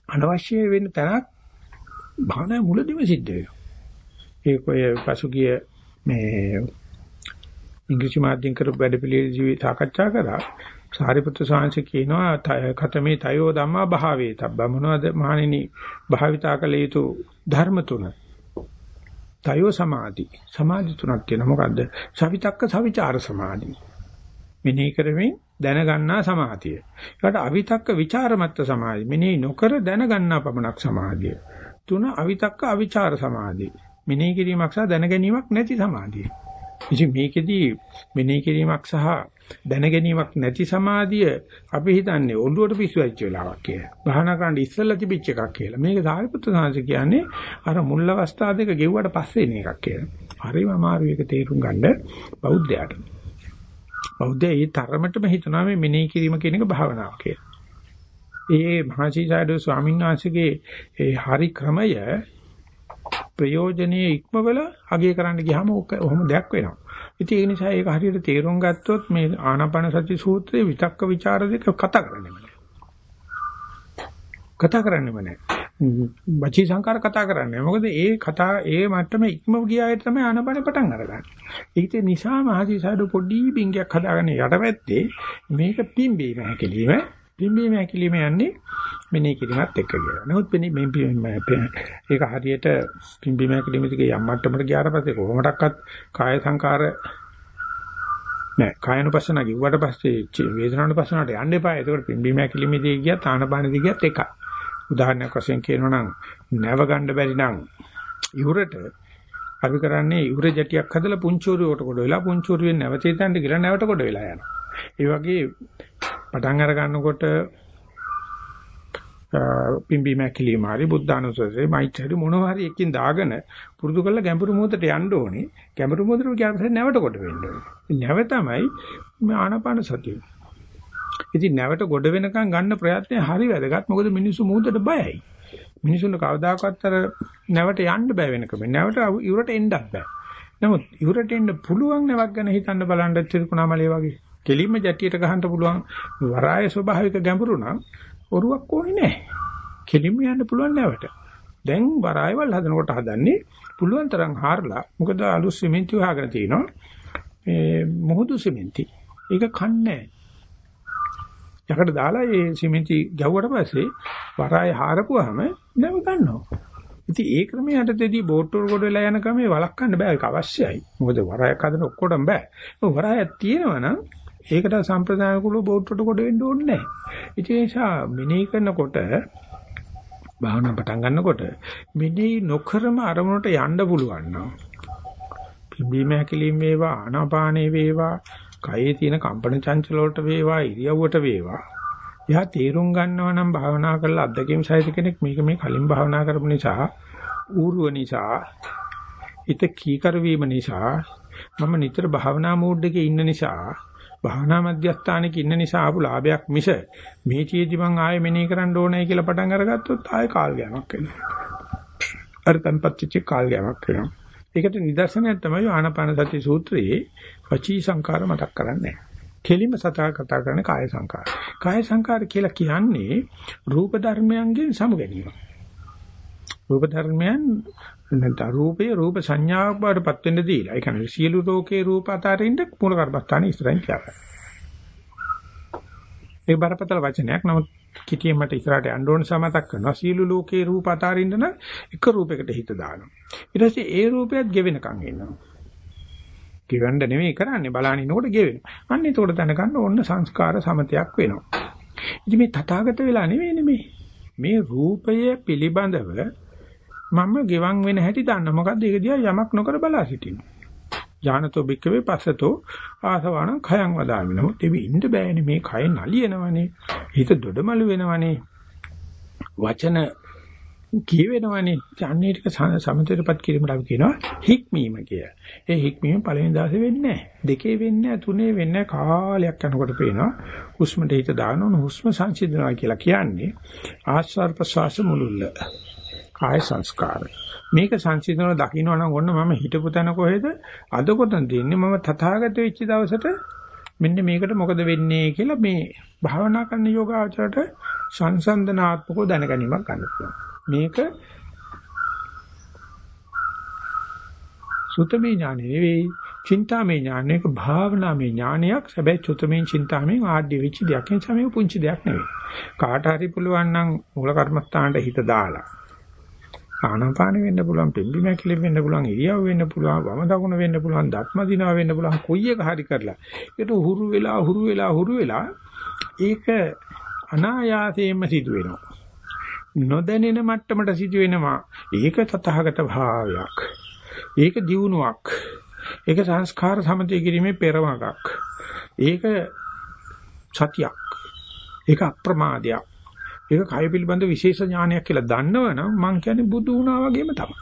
අනවශ්‍ය වෙන තැනක් භාවනා මුලදීම සිද්ධ වෙනවා. ඒක ඔය පසුගිය මේ ඉංග්‍රීසි මාධ්‍යයෙන් කරපු වැඩ පිළිවෙලදී සාකච්ඡා කරා. සාරිපුත්‍ර සාංශ කියනවා කතමේ තයෝ ධම්මා භාවේ තබ්බ මොනවද මහණෙනි භාවිතා කළ යුතු ධර්ම තුන. තයෝ සමාධි. සමාධි තුනක් කියන මොකද්ද? සවිතක්ක සවිචාර සමාධි. මෙනෙහි කරමින් දැනගන්නා සමාධිය. ඒකට අවිතක්ක ਵਿਚාරමත්ත සමාධිය. මෙනෙහි නොකර දැනගන්නා පමණක් සමාධිය. තුන අවිතක්ක අවිචාර සමාධිය. මෙනෙහි කිරීමක් සහ දැනගැනීමක් නැති සමාධිය. ඉතින් මේකෙදී මෙනෙහි කිරීමක් සහ දැනගැනීමක් නැති සමාධිය අපි හිතන්නේ ඔළුවට පිස්සු වෙච්ච වෙලාවක් කියලා. භාවනා කරන්න ඉස්සෙල්ලා තිබිච්ච එකක් කියලා. මේක සාරිපුත්‍ර සාංශ කියන්නේ අර මුල් අවස්ථා දෙක ගෙව්වට පස්සේ එන එකක් කියලා. හරිම අමාරු එක තේරුම් ගන්න බෞද්ධයාට. බෞද්ධය ඒ තරමටම හිතනවා මේ මෙනෙහි කිරීම කියන එක භාවනාවක් කියලා. ඒ මහසීසාරද ස්වාමීන් වහන්සේගේ ඒ හරි ක්‍රමය ප්‍රයෝජනීය ඉක්මවල අගය කරන්න ගියාම ඔහොම දෙයක් වෙනවා. ඉතින් ඒ නිසා ඒක හරියට තේරුම් ගත්තොත් මේ ආනාපාන සති සූත්‍රයේ විතක්ක ਵਿਚාර දෙක කතා කරන්නේම නැහැ. කතා කරන්නේම නැහැ. වචී සංකාර කතා කරන්නේ. මොකද ඒ කතා ඒ මට්ටමේ ඉක්මව ගියාට තමයි ආනාපානෙ පටන් අරගන්නේ. ඒක නිසා මහසීසාරද පොඩි බින්ගයක් හදාගෙන යටපැත්තේ මේක පිම්බීම හැකලීම පිම්බීම හැකිලිම යන්නේ මෙනේ කිරීමත් එක්ක කියලා. නමුත් මේ ඒක හරියට පිම්බීම හැකිලිම දිගේ යම් මට්ටමකට ගියාට පස්සේ කොහොමඩක්වත් කාය සංකාර නෑ කායනුපස්සන කිව්වට පස්සේ වේදනානුපස්සනට යන්න එපා. ඒකට පිම්බීම හැකිලිම දිගේ ගියා තානපාන දිගේ ගියත් එකයි. උදාහරණයක් වශයෙන් කියනවා නම් නැව ගන්න බැරි නම් ඉහුරට අපි කරන්නේ ඉහුර ජටියක් හදලා පුංචෝරියට කොට වෙලා පුංචෝරියෙන් නැවතේ තැන්ට ගිහලා නැවට කොට වෙලා යනවා. ඒ වගේ පටන් අර ගන්නකොට පිම්බි මැකිලි මාරි බුද්ධානුසසේ මෛත්‍රී මොනවා හරි එකකින් දාගෙන පුරුදු කරලා ගැඹුරු මොහොතට යන්න ඕනේ. ගැඹුරු මොහොතට ගියාට පස්සේ නැවට කොට වෙන්න ඕනේ. නැව තමයි ආනාපාන සතිය. ඉතින් නැවට ගොඩ වෙනකන් ගන්න ප්‍රයත්නය හරි වැදගත්. මොකද මිනිස්සු මොහොතට බයයි. මිනිසුන්ට කවදාකවත් අර නැවට යන්න බෑ වෙනකම. නැවට ඉවරට එන්නත් බෑ. නමුත් ඉවරට එන්න පුළුවන් නැවක් ගැන හිතන්න බලන්න තිරුකුණාමලේ වගේ. කෙලින්ම ජැටියට ගහන්න පුළුවන් වරාය ස්වභාවික ගැඹුරු නම් ඔරුවක් ඕනේ නැහැ. කෙලින්ම යන්න පුළුවන් නැවට. දැන් වරායවල් හදනකොට හදන්නේ පුළුවන් තරම් හාරලා මොකද අලු සිමෙන්ති වහගෙන තිනවා. මේ මොහොදු සිමෙන්ති. ඒක කන්නේ යකට දාලා ඒ සිමෙන්ති ගැව්වට පස්සේ වරාය හාරපුවාම නැව ගන්නවා. ඉතින් ඒ ක්‍රමයට දෙදී බෝට්ටුවර කොට වෙලා යන ක්‍රමේ වළක්වන්න බෑ ඒක අවශ්‍යයි. මොකද වරායක් හදන ඔක්කොටම බෑ. වරායක් තියෙනවා නම් ඒකට සම්ප්‍රදාන කුල බෝට්ටුවට කොට වෙන්න ඕනේ නැහැ. ඒ නිසා මෙනෙහි කරනකොට භාවනා පටන් ගන්නකොට මෙනෙහි නොකරම අරමුණට යන්න පුළුවන් නම් පිම්බීම හැකිලිම වේවා ආනාපානේ වේවා කයේ තියෙන කම්පන චංචල වලට වේවා ඉරියව්වට වේවා එයා තේරුම් ගන්නවා නම් භාවනා කරලා අත්දැකීම් සහිත කෙනෙක් මේක මේ කලින් භාවනා කරපු නිසා ඌරුව නිසා හිත කීකර වීම නිසා මම නිතර භාවනා මූඩ් එකේ ඉන්න නිසා භාවනා මධ්‍යස්ථානයේ ඉන්න නිසා ආපු ලාභයක් මිස මේ චීදි මං ආයෙ මෙනෙහි කරන්න ඕනේ කියලා පටන් අරගත්තොත් ආයෙ කාල් ගෑමක් වෙනවා. අර තන්පත්‍චි කාල් ගෑමක් වෙනවා. ඒකට නිදර්ශනයක් තමයි ආනාපාන සති සූත්‍රයේ වචී සංකාර මතක් කරන්නේ. කෙලිම සතා කතා කරන කාය සංකාර. කාය සංකාර කියලා කියන්නේ රූප ධර්මයන්ගෙන් සමුගැනීම. රූප ධර්මයන් නැත්නම් රූපේ රූප සංඥාවක් බවට පත් වෙන්න දීලා. ඒ කියන්නේ සියලු ලෝකේ රූප අතරින්ද මූල කර්මස්ථානේ ඉස්සරහින් කියලා. ඒ බරපතල වචනයක්. නමුත් කිටියෙන් මට ඉස්සරහට යන්න ඕන සමතක් කරනවා. සියලු ලෝකේ රූප අතරින්ද නම් එක රූපයකට හිත දානවා. ඊට පස්සේ ඒ රූපයත් ගෙවෙනකන් ඉන්නවා. ගෙවන්න නෙමෙයි කරන්නේ බලනිනකොට ගෙවෙනවා. අන්න ඒකට දැනගන්න ඕන සංස්කාර සමතයක් වෙනවා. ඉතින් මේ තථාගත වෙලා නෙවෙයි මේ. මේ රූපය පිළිබඳව මම ගෙවන් වෙන හැටි දන්න. මොකද්ද ඒක දිහා යමක් නොකර බලා සිටිනවා. ඥානතෝ බික්කවේ පස්සතෝ ආසවණ khයන් වදාමින. මොකද එවි ඉන්න බෑනේ මේ khය නලියනවනේ. හිත දොඩමළු වෙනවනේ. වචන කියවෙනවනේ. ඥානේ ටික සමතේටපත් කිරීමට අපි කියනවා හික්මීම කිය. ඒ හික්මීම පළවෙනි දවසේ වෙන්නේ නැහැ. දෙකේ වෙන්නේ නැහැ, තුනේ වෙන්නේ කාලයක් යනකොට පේනවා. හුස්මට හිත දානවන හුස්ම සංසිඳනවා කියලා කියන්නේ ආස්වාද ප්‍රසවාස මුලුල්ල. කාය සංස්කාර. මේක සංසිඳන දකින්න නම් ඔන්න මම හිටපු තැන කොහෙද? අද කොතනද ඉන්නේ? මම තථාගත වෙච්ච දවසට මෙන්න මේකට මොකද වෙන්නේ කියලා මේ භාවනා කරන යෝගාචරයට සංසන්දනාත්මකව දැනගැනීමක් ගන්න පුළුවන්. මේක සුතමේ ඥානෙ නෙවෙයි, චින්තාමේ ඥානෙක භාවනාමේ ඥානයක්. හැබැයි සුතමේ චින්තාමේ ආඩ්‍ය වෙච්ච දෙයක්. ඒ නිසා මේක පුංචි දෙයක් නෙවෙයි. කාට හරි පුළුවන් නම් මූල කර්මස්ථානට හිත දාලා ආනාපාන වෙන්න පුළුවන්, පිම්බි මැකිලි වෙන්න පුළුවන්, ඉරියව් වෙන්න පුළුවන්, වම දකුණ වෙන්න පුළුවන්, දත්ම දිනවා වෙන්න පුළුවන්, කොයි එක හරි කරලා. ඒකට හුරු වෙලා, හුරු වෙලා, හුරු වෙලා ඒක අනායාසයෙන්ම සිදු වෙනවා. නොදැනෙන මට්ටමට සිදු වෙනවා. ඒක තථාගත භාවයක්. ඒක දියුණුවක්. ඒක සංස්කාර සමතය කිරීමේ පෙරමගක්. ඒක සතියක්. ඒක අප්‍රමාදයක්. ඒක කය පිළිබඳ විශේෂ ඥානයක් කියලා දන්නවනම් මං කියන්නේ බුදු වුණා වගේම තමයි.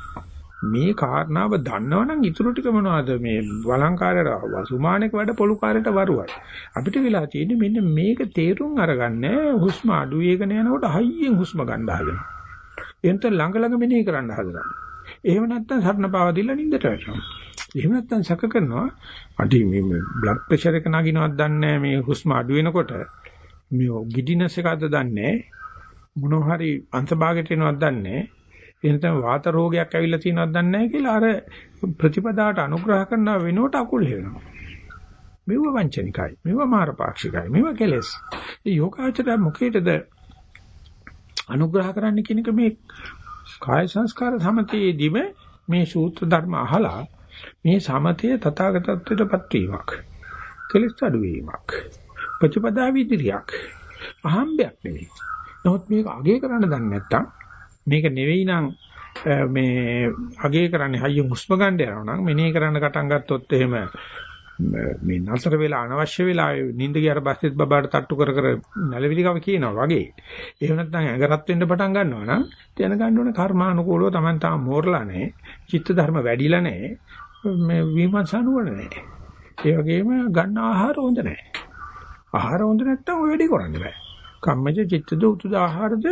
මේ කාරණාව දන්නවනම් ඊටු ටික මොනවද මේ වළංකාරයට වසුමානක වැඩ පොළු කාර්යයට වරුවයි. අපිට වෙලා තියෙන්නේ මෙන්න මේක තේරුම් අරගන්න හුස්ම අඩු වේගන යනකොට හයියෙන් හුස්ම ගන්න හදනවා. එතන ළඟ ළඟ මෙනෙහි කරන්න හදනවා. එහෙම නැත්නම් සරණ පාව දීලා නින්දට වැටෙනවා. එහෙම නැත්නම් සැක කරනවා අඩි මේ බ්ලඩ් ප්‍රෙෂර් එක නගිනවත් දන්නේ මේ හුස්ම අඩු වෙනකොට මේ ගිඩිනස් එකක්ද දන්නේ මොනවා හරි අංශභාගයට එනවත් දන්නේ එනතම වාත රෝගයක් ඇවිල්ලා තියෙනවද දන්නේ නැහැ කියලා අර ප්‍රතිපදාවට අනුග්‍රහ කරන වෙනුවට අකුල් හේනවා. මෙව වංචනිකයි. මෙව මාරපාක්ෂිකයි. මෙව කෙලස්. මේ යෝගාචරය මොකේද අනුග්‍රහ කරන්න කියන එක මේ කාය සංස්කාර සමතේදීම මේ සූත්‍ර ධර්ම අහලා මේ සමතය තථාගතත්වයටපත් වීමක්. කෙලස් අඩු වීමක්. ප්‍රතිපදා විදිරියක්. අහම්බයක් නෙවෙයි. නමුත් මේක අගේ කරන්න දන්නේ නැත්තම් මේක නෙවෙයි නම් මේ අගේ කරන්නේ හයිය හුස්ම ගන්න යනවා නම් මෙනේ කරන්න පටන් ගත්තොත් එහෙම මේ නතර වෙලා අනවශ්‍ය වෙලා නිින්ද ගියාට පස්සෙත් බබාට තට්ටු කර කර නැලවිලිකව කියනවා වගේ. එහෙම නැත්නම් ඇඟරත් වෙන්න පටන් ගන්නවා නම් දැනගන්න ඕනේ කර්මානුකූලව Taman තාම මෝරලා නැහැ. චිත්ත ධර්ම වැඩිලා නැහැ. මේ විමර්ශන නුවණ නැහැ. ඒ වගේම ගන්න ආහාර හොඳ නැහැ. ආහාර හොඳ නැත්නම් ඔය වැඩි කරන්න බෑ. කම්මජ චිත්තද උතුද ආහාරද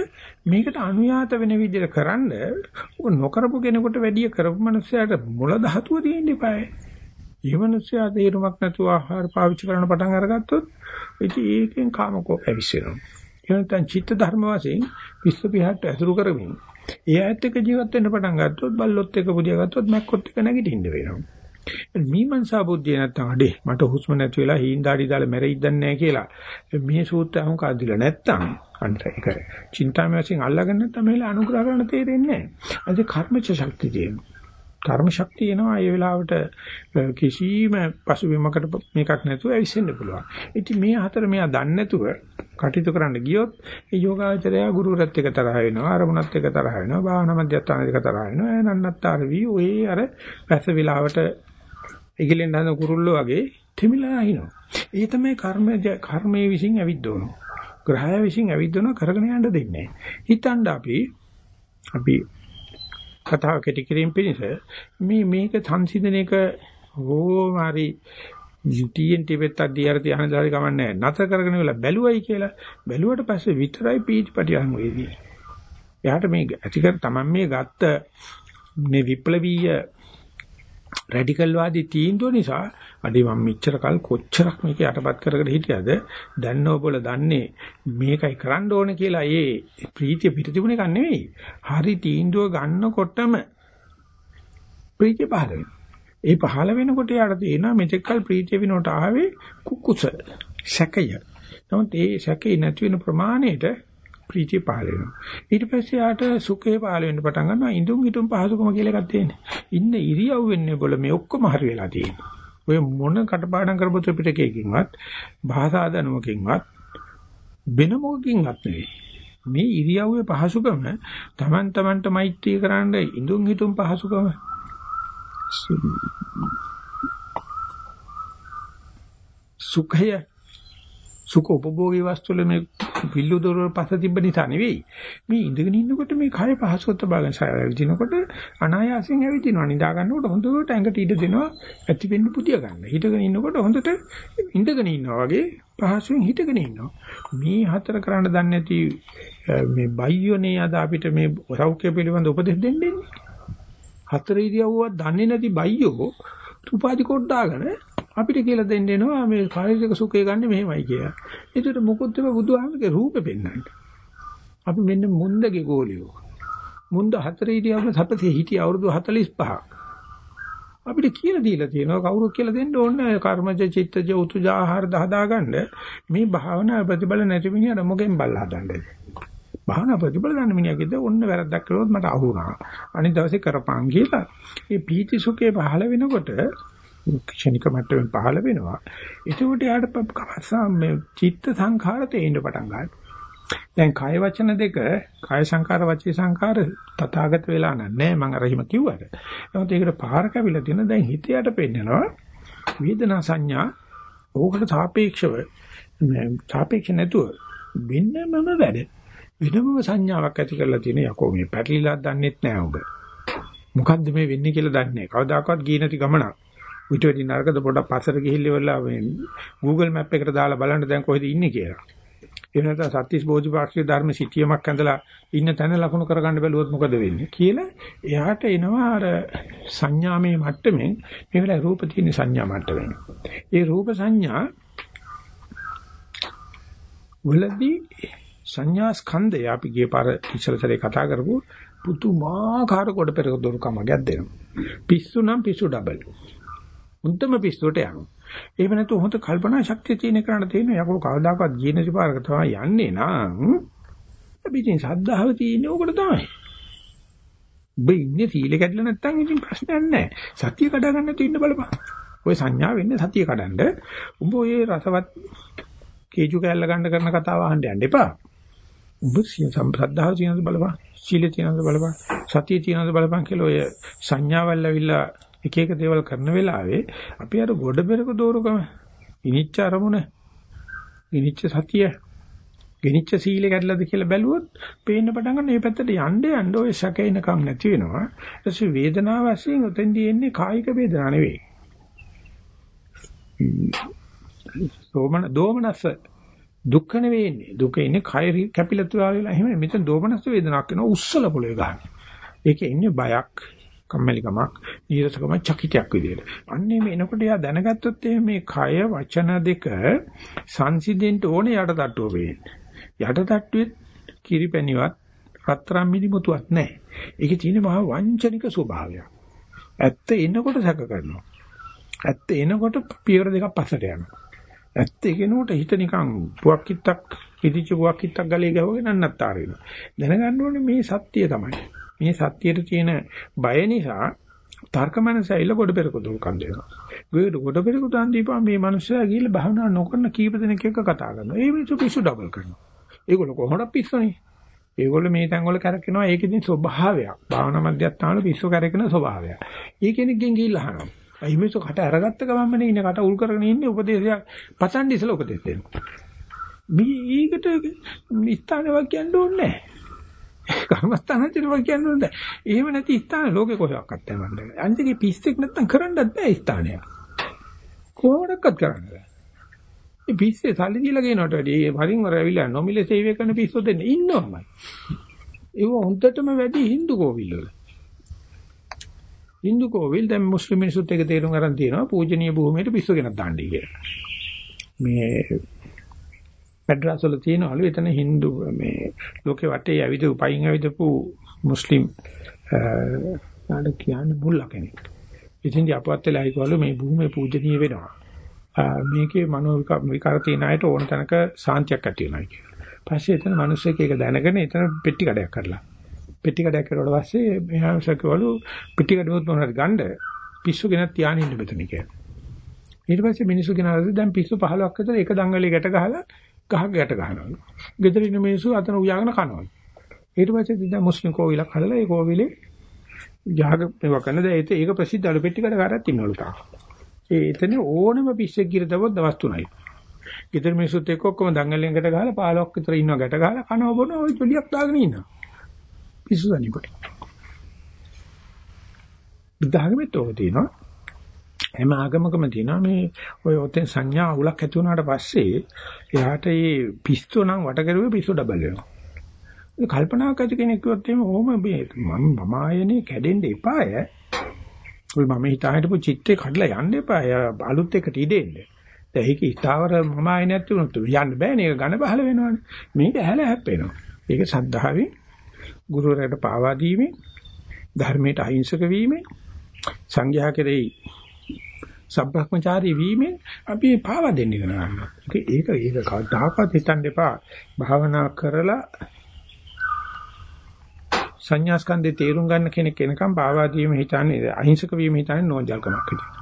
මේකට අනුයාත වෙන විදිහට කරන්න ඔක නොකරපු කෙනෙකුට වැඩි කරපු මනුස්සයාට මුල ධාතුව තියෙන්න eBay. ඒ මනුස්සයා තේරුමක් නැතුව ආහාර පාවිච්චි කරන පටන් අරගත්තොත් ඉතින් ඒකෙන් කාමකෝප ඇවිස්සෙනවා. ඒ නැත්නම් චිත්ත ධර්ම වශයෙන් විශ්ව පිහට ඇසුරු කරමින් ඒ ඇත්ත එක ජීවත් වෙන්න පටන් ගත්තොත් බල්ලොත් එක පුදියා ගත්තොත් මැක්කොත් එක නැගිටින්න වෙනවා. මීමන්සා බුද්ධිය නැත්තම් අඩේ මට හුස්ම නැති වෙලා හීන් දාඩි දාලා මැරෙයිද නැහැ කියලා මේ සූත්‍රය අහුන් කාදිලා නැත්තම් අන්න ඒක චින්තාමය වශයෙන් අල්ලගෙන නැත්තම් මෙහෙල අනුග්‍රහ කරන්න තේරෙන්නේ නැහැ. අද කර්මච ශක්තිය තියෙනවා. කර්ම ශක්තිය එනවා ඒ වෙලාවට කිසිම පසුබිමකට මේකක් නැතුව ඇවිස්සෙන්න පුළුවන්. ඉතින් මේ හතර මෙයා දන්නේ නැතුව කටයුතු කරන්න ගියොත් ඒ යෝගාචරය ගුරුවරත් එක්ක තරහ වෙනවා අරමුණත් එක්ක තරහ වෙනවා භාවනා මධ්‍යස්ථාන දෙක තරහ වෙනවා නන්නත්තර වී ඔය අර පැස වෙලාවට ඉගලෙන් හඳ කුරුල්ලෝ වගේ තෙමිලා අහිනවා. ඒ තමයි කර්ම කර්මයේ විසින් ඇවිද්දවනවා. ග්‍රහය විසින් ඇවිද්දවනවා කරගෙන යන්න දෙන්නේ නැහැ. හිතන්න අපි අපි කතාව කෙටි කිරීම පිණිස මේ මේක සංසිඳනයක ඕමාරි යුටියෙන් ටිබෙත් අධ්‍යයන ධ්‍යාන දාරි කමන්නේ නැත කරගෙන ඉවලා බැලුවයි කියලා බැලුවට පස්සේ විතරයි පීටිපටියන් වේදී. එයාට මේ ඇති කර තමන් මේ ගත්ත මේ විප්ලවීය රැඩිකල් වාදී තීන්දුව නිසා අඩේ මම මෙච්චර කල් කොච්චරක් මේක යටපත් කරගෙන හිටියද දැන් ඔබල දන්නේ මේකයි කරන්න ඕනේ කියලා ඒ ප්‍රීතිය පිට තිබුණ එකක් නෙවෙයි. හරි තීන්දුව ගන්නකොටම ප්‍රීතිය පහළ වෙනවා. ඒ පහළ වෙනකොට යාට තේනවා මෙතෙක්කල් ප්‍රීතිය විනෝට ආවේ කුකුස සැකය. නමුත් ඒ සැකේ නැති වෙන ප්‍රමාණයට ප්‍රීතිය පහළ වෙනවා. ඊට පස්සේ යාට සුඛේ පහළ වෙන්න පටන් ගන්නවා. ඉඳුන් හිටුන් පහසුකම කියලා එකක් තියෙනවා. ඉන්න ඉරියව් වෙන්නේ බොල මේ ඔක්කොම හරි වෙලා තියෙනවා. ඔය මොන කටපාඩම් කරපු ත්‍රිපිටකයකින්වත් භාෂා දනුවකින්වත් වෙන මොකකින්වත් නෙවෙයි. මේ ඉරියව්වේ පහසුකම Taman tamanට මෛත්‍රී කරන්න ඉඳුන් හිටුන් පහසුකම සුඛය සුඛ උපභෝගී වස්තු වල මේ පිල්ලු දොර පස තිබ්බ නිසා නෙවෙයි. මේ ඉඳගෙන ඉන්නකොට මේ කය පහසුවත් භාගන සාවිදිනකොට අනායාසයෙන් ඇවිදිනවා. නිදා ගන්නකොට හොඳට ඇඟට ඉඩ දෙනවා. ඇති වෙන්න පුතිය ගන්න. හිටගෙන ඉන්නකොට හොඳට ඉඳගෙන ඉන්නවා වගේ පහසුවෙන් හිටගෙන ඉන්නවා. මේ හතර කරන්න දන්නේ නැති මේ බයියෝනේ අද අපිට මේ සෞඛ්‍ය පිළිබඳ උපදෙස් දෙන්නේ. හතර ඉරියව්වක් දන්නේ නැති බයියෝ උපාධි කොට දාගෙන අපිට කියලා දෙන්න එනවා මේ කායික සුඛය ගන්න මෙහෙමයි කියලා. ඒකට මොකොත් මේ බුදුහාමගේ රූපෙ පෙන්වන්න. අපි මෙන්න මුන්දගේ ගෝලියෝ. මුන්ද හතරේ ඉතිවම සතසේ හිටිය අවුරුදු 45ක්. අපිට කියලා දීලා තියෙනවා කවුරුත් කියලා දෙන්න ඕනේ කර්මජ චිත්තජ උතුජ ආහාර දහදා ගන්න මේ භාවනා ප්‍රතිබල නැති මිනිහට මොකෙන් බල්ල හදන්නද භාවනා ප්‍රතිබල ගන්න මිනිහගෙද ඔන්න වැරද්දක් කළොත් මට අහු වුණා අනිත් දවසේ කරපන් කියලා මේ පීති සුඛේ පහළ වෙනකොට ක්ෂණික මට්ටමින් පහළ වෙනවා. ඒකට යාට කවසා මේ චිත්ත සංඛාර තේින්න පටන් ගන්නවා. දැන් කාය වචන දෙක කාය සංකාර වචී සංකාර තථාගත වෙලා නැහැ මම අර හිම කිව්වට. නමුත් ඒකට පාර කැවිලා තියෙන දැන් හිතයට පෙන්නනවා වේදනා සංඥා ඕකට සාපේක්ෂව සාපේක්ෂ නැතුව වෙනමම වැඩ. වෙනමම සංඥාවක් ඇති කරලා තියෙන යකෝ මේ පැටලිලා දන්නෙත් නෑ ඔබ. මොකද්ද මේ වෙන්නේ කියලා දන්නේ නෑ. කවදාකවත් ගියේ නැති ගමනක්. ඊට වෙඩි නරකද පොඩක් පස්සට ගිහිල්ලා වෙලා Google map එකට දාලා බලන්න දැන් කොහෙද ඉන්නේ කියලා. ඒ නැත්නම් සත්‍තිස් බෝධිපාක්ෂික ධර්ම සිටියමක් ඇඳලා ඉන්න තැන ලකුණු කරගන්න බැලුවොත් මොකද වෙන්නේ කියලා එයාට එනවා අර සංඥාමේ මට්ටමින් මේ වෙලාවේ රූප තියෙන සංඥා මට්ටමින්. ඒ රූප සංඥා වලදී සංඥා ස්කන්ධය අපි ගිය පාර ඉස්සරසරේ කතා කරපු පුතුමාකාර කොට පෙරක දොරකමක් දෙනවා. පිස්සු නම් පිස්සු ඩබල්. උන්ටම පිස්සුවට යනවා. එහෙම නැතු හොත කල්පනා ශක්තිය තියෙන කරණ තියෙන යකෝ කවදාකවත් ගියේ නැති පාරක තමයි යන්නේ නම් අපි ඉතින් සද්ධාව තියෙන්නේ ඕකට තමයි. ඔබ ඉන්නේ සීල කැඩලා නැත්තම් ඉතින් ප්‍රශ්නයක් නැහැ. සතිය කඩා ගන්න නැතු ඉන්න බලපන්. ඔය සංඥා වෙන්නේ සතිය කඩන්න. උඹ ඔය රසවත් කේජු කැල්ල ගන්න කරන කතාව අහන්න යන්න එපා. උඹ සම්ප්‍රදාය තියෙනද බලපන්. සීල තියෙනද බලපන්. සතිය තියෙනද බලපන් කියලා ඔය සංඥාවල් ඇවිල්ලා එක එක දේවල් කරන වෙලාවේ අපි අර ගොඩ බෙරක දෝරුකම ඉනිච්ච අරමුණ ඉනිච්ච සතිය ගෙනිච්ච සීලෙ කැඩලාද කියලා බැලුවොත් පේන්න පටන් ගන්න මේ පැත්තට යන්න යන්න ඔය සැකේනකම් නැති වෙනවා. ඊට පස්සේ වේදනාව වශයෙන් උතෙන්දී එන්නේ කායික වේදනාව නෙවෙයි. සෝමන දෝමනස දුක්ඛ නෙවෙන්නේ දුක ඉන්නේ කය කැපිලා තුරා වෙලා එහෙම මෙතන දෝමනස වේදනාවක් වෙනවා. උස්සල පොළවේ ගන්න. ඒකේ ඉන්නේ බයක්. කම්මැලිකමක්, නීරසකම චකිතයක් විදියට. අන්නේ මේ එනකොට යා දැනගත්තොත් මේ කය වචන දෙක සංසිඳෙන්න ඕනේ යටටට්ටුව වෙන්නේ. යටටට්ටුවේ කිරිපැණිවත් රත්තරන් මිනිමුතුවක් නැහැ. ඒකේ තියෙන මහා වංචනික ස්වභාවයක්. ඇත්ත එනකොට සැක කරනවා. ඇත්ත එනකොට පියවර දෙකක් පස්සට යනවා. ඇත්ත එනකොට හිත නිකන් පුවක් කිත්තක් ඉදිච්ච පුවක් කිත්තක් ගලේ ගහවගෙන නන්නත්තර වෙනවා. දැනගන්න ඕනේ මේ සත්‍යය තමයි. මේ සත්‍යයට තියෙන බය නිසා තර්ක මනස ඇවිල්ලා කොට පෙරක දුකම් දෙනවා. ගොඩ කොට පෙරක දුන් දීපා මේ මිනිස්සයා ගිහලා භවනා නොකරන කීප දෙනෙක් එක්ක කතා කරනවා. ඒ මිනිස්සු පිස්සු ඩබල් කරනවා. ඒගොල්ලෝ කොහොමද පිස්සුනේ? ඒගොල්ලෝ මේ තැන් වල කරකිනවා ඒකෙදින් ස්වභාවයක්. භාවනා මධ්‍යස්ථාන පිස්සු කරකින ස්වභාවයක්. ඒ කෙනෙක්ගෙන් ගිහිල්ලා අහනවා. අයි මිනිස්සු කට අරගත්ත ගමන්මනේ ඉන්නේ කට උල් කරගෙන ඉන්නේ උපදේශයක් පතන් ඉස්සලා උපදේශ දෙනවා. මේ ඊකට ස්ථානයක් කියන්න ඕනේ නැහැ. කර්මස්ථානචර වගේ කියන්නේ නැහැ. එහෙම නැති ස්ථාන ලෝකේ කොහෙවත් නැහැ. අනිතේ පිස්සෙක් නැත්තම් කරන්නත් බෑ ස්ථානයක්. කොහොමඩක්වත් කරන්න බෑ. මේ පිස්සේ සල්ලි දීලා ගේනවට වැඩිය වරින් වර ඇවිල්ලා නොමිලේ සේවය කරන පිස්සෝ දෙන්න ඉන්නවමයි. ඒව හොඳටම වැඩි Hindu කෝවිල් වල. Hindu කෝවිල් දැන් මුස්ලිම් මිනිස්සුත් එක තේරුම් ගන්න තියෙනවා පූජනීය භූමියට පිස්සු ගෙනත් දාන්නයි කියලා. මේ මැඩ්‍රාස් වල තියෙනවලු එතන Hindu මේ ලෝකේ වටේ ඇවිදපු පයින් ඇවිදපු මුස්ලිම් ආඩ කියන්නේ මුල්ලා කෙනෙක්. ඉතින් අපවත් වෙලා හිකවලු මේ භූමිය පූජනීය වෙනවා. මේකේ මනෝ විකාර තියෙන අයට ඕන තැනක සාන්තියක් ඇති වෙනවා කියලා. පස්සේ එතන මිනිස්සෙක් ඒක දැනගෙන එතන පෙට්ටි කඩයක් කරලා. පෙට්ටි කඩයක් කරුවාට පස්සේ මෙහා සකවලු පෙට්ටි කඩුවත් මොනවද ගන්න පිස්සු ගෙනත් තියාගෙන ඉන්න මෙතන කියලා. ඊට පස්සේ මිනිස්සු ගෙනාලා දැන් පිස්සු 15ක් විතර එක දංගලේ ගැට ගහලා ගහක් ගැට ගහනවා. ගෙදර ඉන්න මිනිස්සු අතන උයාගෙන කනවා. ඊට පස්සේ දැන් මුස්ලිම් කෝවිලක් හදලා ඒ කෝවිලේ යහක මේවා කරන දැන් ඒක ප්‍රසිද්ධ අලු පෙට්ටිකට කාරයක් ඉන්නවලු තා. ඒ එතන ඕනම පිස්සෙක් ගිර දවස් දවස් තුනයි. ගෙදර මිනිස්සුත් එක්ක ඔක්කොම දංගලෙන්කට ගහලා 15ක් විතර ඉන්නවා ගැට ගහලා කනවා බොනවා ওই ජොලියක් දාගෙන ඉන්නවා. පිස්සු දනිකොට. බුද්ධාගමෙත් ඕක තියෙනවා. හැම ආගමකම තියෙනවා මේ ඔය ඔතෙන් සංඥා අවුලක් ඇති වුණාට පස්සේ එයාට මේ පිස්සු නම් වට කරුවේ පිස්සු ඩබල් වෙනවා. ඒ කල්පනාවක් ඇති කෙනෙක් කිව්වොත් එහෙම ඕම මේ මම මම ආයනේ කැඩෙන්න එපාය. ඔය මම හිතා හිටපු චිත්තේ කඩලා යන්න එපාය. අලුත් එකට ඉදෙන්න. දැන් ඒක ඉස්තාවර මම ආයේ නැති වුණොත් යන්න බෑනේ. ඒක ඝන බහල වෙනවනේ. මේක ඇහැල හැප්පෙනවා. ඒක සද්ධාවේ ගුරුවරයාට පාවා දීමේ ධර්මයට අහිංසක වීමේ සංඝයා කෙරෙහි සබ්‍රහ්මචාරී වීමෙන් අපි පාවා දෙන්න ඉගෙන ගන්නවා. ඒක ඒක කවදාකවත් හිතන්න එපා. භාවනා කරලා සංඥා ස්කන්ධේ තේරුම් ගන්න කෙනෙක් එනකම් පාවා දීම හිතන්නේ අහිංසක වීම හිතන්නේ නෝන්ජල්කමක් විදියට.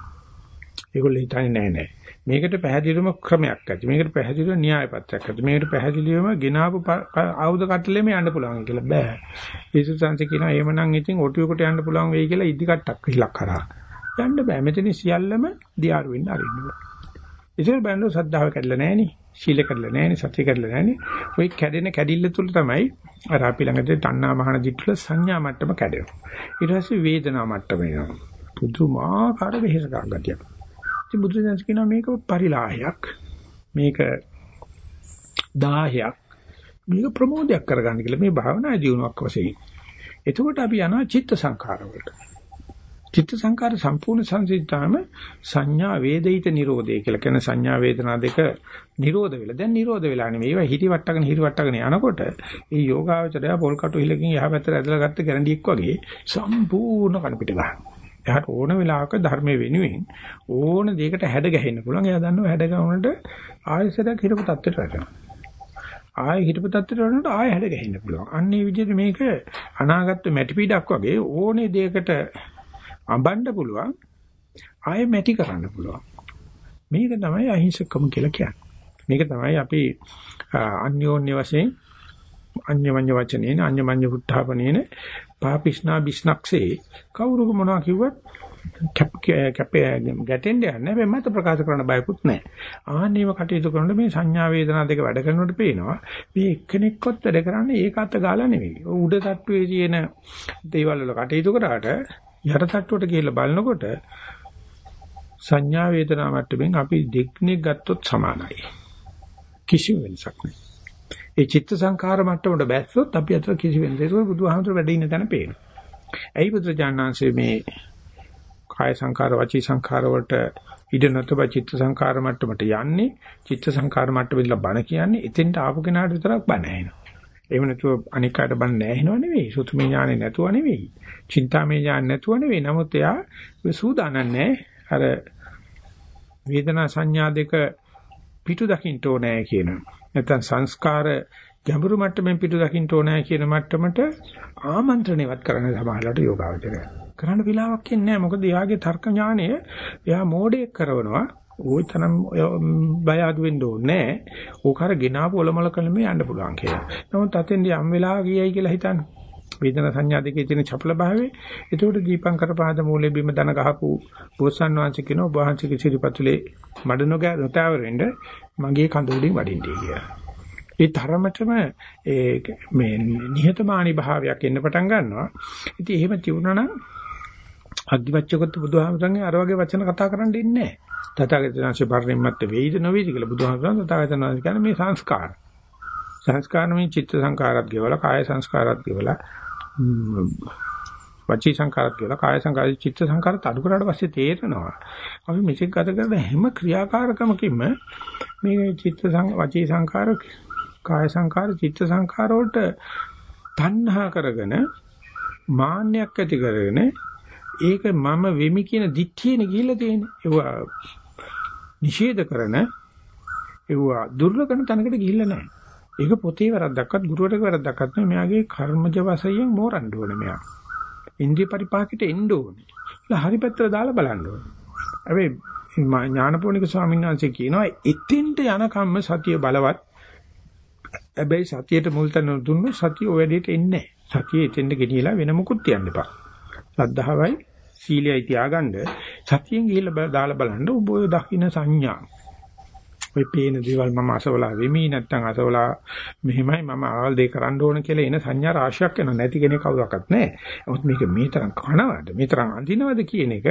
ඒගොල්ලෝ හිතන්නේ නෑ නෑ. මේකට පැහැදිලිවම ක්‍රමයක් ඇති. මේකට පැහැදිලිව න්‍යාය පත්‍රයක් ඇති. මේකට පැහැදිලිවම ගෙනාවු ආයුධ කට්ටලෙම යන්න පුළුවන් කියලා බෑ. යේසුස් වහන්සේ කියනවා එහෙමනම් ඉතින් ඔටුවකට යන්න පුළුවන් වෙයි කියලා ඉදි කට්ටක් හිලක් කරා. යන්න බෑ. මෙතන සියල්ලම දියාරු වෙන්න අරින්න බෑ. ඉතින් බෑනෝ සද්ධාව කැඩලා නෑනේ. සීල කැඩලා නෑනේ. සතිය කැඩලා නෑනේ. ওই කැඩෙන කැඩිල්ල තුල තමයි අර අපි ළඟදී තණ්හා මහන දිට්ඨල සංඥා මට්ටම කැඩෙනවා. ඊට පස්සේ වේදනා මට්ටම එනවා. පුදුමාකාර වෙහෙසක් ගතියක්. ඉතින් බුදුසසුන කියනවා මේක පරිලාහයක්. මේක දාහයක්. මේක ප්‍රමෝදයක් කරගන්න කියලා මේ භාවනා දියුණුවක් වශයෙන්. එතකොට අපි යනවා චිත්ත සංඛාර වලට. චිත්ත සංඛාර සම්පූර්ණ සංසිද්ධාම සංඥා වේදිත නිරෝධය කියලා කියන සංඥා වේදනා දෙක නිරෝධ වෙලා. දැන් නිරෝධ වෙලා නෙමෙයි. ඒවා හිටි වට්ටගෙන හිරි වට්ටගෙන යනකොට මේ යෝගාවචරය පොල් කටු හිලකින් යහපැත්තට ඇදලා ගත්ත ගැරන්ඩියක් වගේ සම්පූර්ණ කණ පිට ගන්නවා. එයාට ඕන වෙලාවක ධර්මයේ වෙනුවෙන් ඕන දෙයකට හැඩ ගැහෙන්න පුළුවන්. එයා දන්නවා හැඩ ගැහුනට ආයසරයක් හිරපු තත්ත්වයට වැටෙනවා. ආයෙ හිටපු තත්ත්වයට වුණාට ආයෙ හැඩ ගැහෙන්න පුළුවන්. අන්න ඒ විදිහට මේක අනාගත මැටි පීඩක් වගේ ඕනේ දෙයකට අඹන්න පුළුවන්. ආයෙ මැටි කරන්න පුළුවන්. මේක තමයි අහිංසකම කියලා කියන්නේ. මේක තමයි අපි අන්‍යෝන්‍ය වශයෙන් අඤ්ඤමඤ්ඤ වචනේන අඤ්ඤමඤ්ඤ පුත්තාපනේන පාපිෂ්ණා බිස්නක්සේ කවුරුක මොනවා කිව්වත් කැප ගැටෙන්න යන්නේ නැහැ මත ප්‍රකාශ කරන්න බයකුත් නැහැ. ආන්නේව කටයුතු කරනකොට මේ සංඥා වේදනා දෙක වැඩ කරනකොට පේනවා මේ එක්කෙනෙක්වත් වැඩ කරන්නේ ඒක අත ගාලා නෙවෙයි. උඩ තට්ටුවේ තියෙන දේවල් වල කටයුතු කරාට යට තට්ටුවට ගිහිල්ලා බලනකොට සංඥා වේදනා මට්ටමින් අපි දෙක්නේ ගත්තොත් සමානයි. කිසිම වෙනසක් නැහැ. ඒ චිත්ත සංඛාර මට්ටමට බැස්සොත් අපි අතර කිසි වෙනසක් නැහැ. ඒක බුදුහාමුදුර වැඩ ඉන්න තැන පේනවා. ඇයි බුදුජානනාංශයේ මේ කාය සංඛාර වචී සංඛාර වලට ඉඩ නැතව චිත්ත සංඛාර මට්ටමට යන්නේ චිත්ත සංඛාර මට්ටමෙන්ලා බණ කියන්නේ එතෙන්ට ආපු කෙනාට විතරක් බණ ඇහෙනවා. එහෙම නැතුව අනික් කාට බණ නැහෙනව නෙවෙයි. සුතුමේ ඥානෙ නැතුව නෙවෙයි. චින්තාමේ ඥාන නැතුව නෙවෙයි. නමුත් එයා සූදානම් නැහැ. අර වේදනා සංඥා දෙක පිටු දකින්න ඕනේ කියන නැත්නම් සංස්කාර ගැඹුරු මට්ටමින් පිටු දකින්න ඕනේ කියන මට්ටමට ආමන්ත්‍රණයවත් කරන්න සමහරවිට යෝගාවචරය. කරන්න විලාවක් ඉන්නේ නැහැ. මොකද එයාගේ තර්ක ඥානය එයා මෝඩයක් කරනවා. ওই තරම් බය අඩු වෙන්න ඕනේ නැහැ. ඕක අර ගෙනාවු ඔලමල කලමේ යන්න පුළුවන් කියලා. නමුත් අතෙන්දී යම් වෙලාවක ගියයි කියලා හිතන්න. වේදනා සංඥා දෙකේ තියෙන චපල භාවයේ ඒකට දීපංකර පාද මූලයේ බිම දන ගහපු බෝසත් වංශ කියන ඔබ වහන්සේගේ සිරිපතුලේ මඩ නොගෑ රතාවරෙන්ද මගේ කඳ උඩින් වඩින්නේ කියලා. ඒ තරමටම ඒ මේ නිහතමානී භාවයක් එන්න පටන් ගන්නවා. ඉතින් එහෙම තියුණා නම් අග්ගිවච්ඡකොත් බුදුහාමරන්ගේ අර වගේ වචන කතා කරන්න ඉන්නේ නැහැ. තථාගතයන්සේ පරිණිම්මත් වෙයිද නොවේද කියලා බුදුහාමරන් තථාගතයන්වහන්සේ කියන්නේ මේ සංස්කාර. සංස්කාර මේ චිත්ත සංකාරات ගෙවලා කාය සංස්කාරات ගෙවලා වචී සංකාරات ගෙවලා කාය සංකාරය චිත්ත සංකාරات අඩු කරාට පස්සේ තේරෙනවා. අපි මෙසේ ගත කරන හැම ක්‍රියාකාරකමකින්ම මේ චිත්ත වචී සංකාර කාය සංකාර චිත්ත සංකාර වලට තණ්හා කරගෙන මාන්නයක් ඇති කරගෙන ඒක මම වෙමි කියන දික්තියනේ ගිහිල්ලා තියෙන්නේ ඒවා නිෂේධ කරන ඒවා දුර්ලභන තැනකට ගිහිල්ලා නැහැ ඒක පොතේ වැරද්දක්වත් ගුරුවරගේ වැරද්දක්වත් නෙවෙයි මෙයාගේ කර්මජ වශයෙන් මෝරන්න ඕනේ මෙයා. ඉන්ද්‍රිය පරිපාකයට එන්න ඕනේ. ඒක හරි පැත්තට දාලා බලන්න ඕනේ. හැබැයි ඥානපෝනික ස්වාමීන් වහන්සේ කියනවා එතින්ට යන කම්ම සතිය බලවත්. හැබැයි සතියට මුල් තැන දුන්නොත් සතිය ඔය වැඩේට එන්නේ නැහැ. සතිය එතෙන්ට ගෙනියලා වෙන මුකුත් තියන්න එපා. සද්ධාවයි සීලයයි තියාගන්න සතියෙන් ගිහිල්ලා දාලා බලන්න ඔබ ඔය දකින්න සංඥා ඔය පේන දේවල් මම අසවලා වෙමි නැත්නම් අසවලා මෙහෙමයි මම ආවල් දෙය කරන්න ඕන කියලා එන සංඥා රාශියක් එනවා නැති කෙනෙක් කවුරක්වත් නැහැ. නමුත් මේක මේ තරම් කනවද මේ තරම් අඳිනවද කියන එක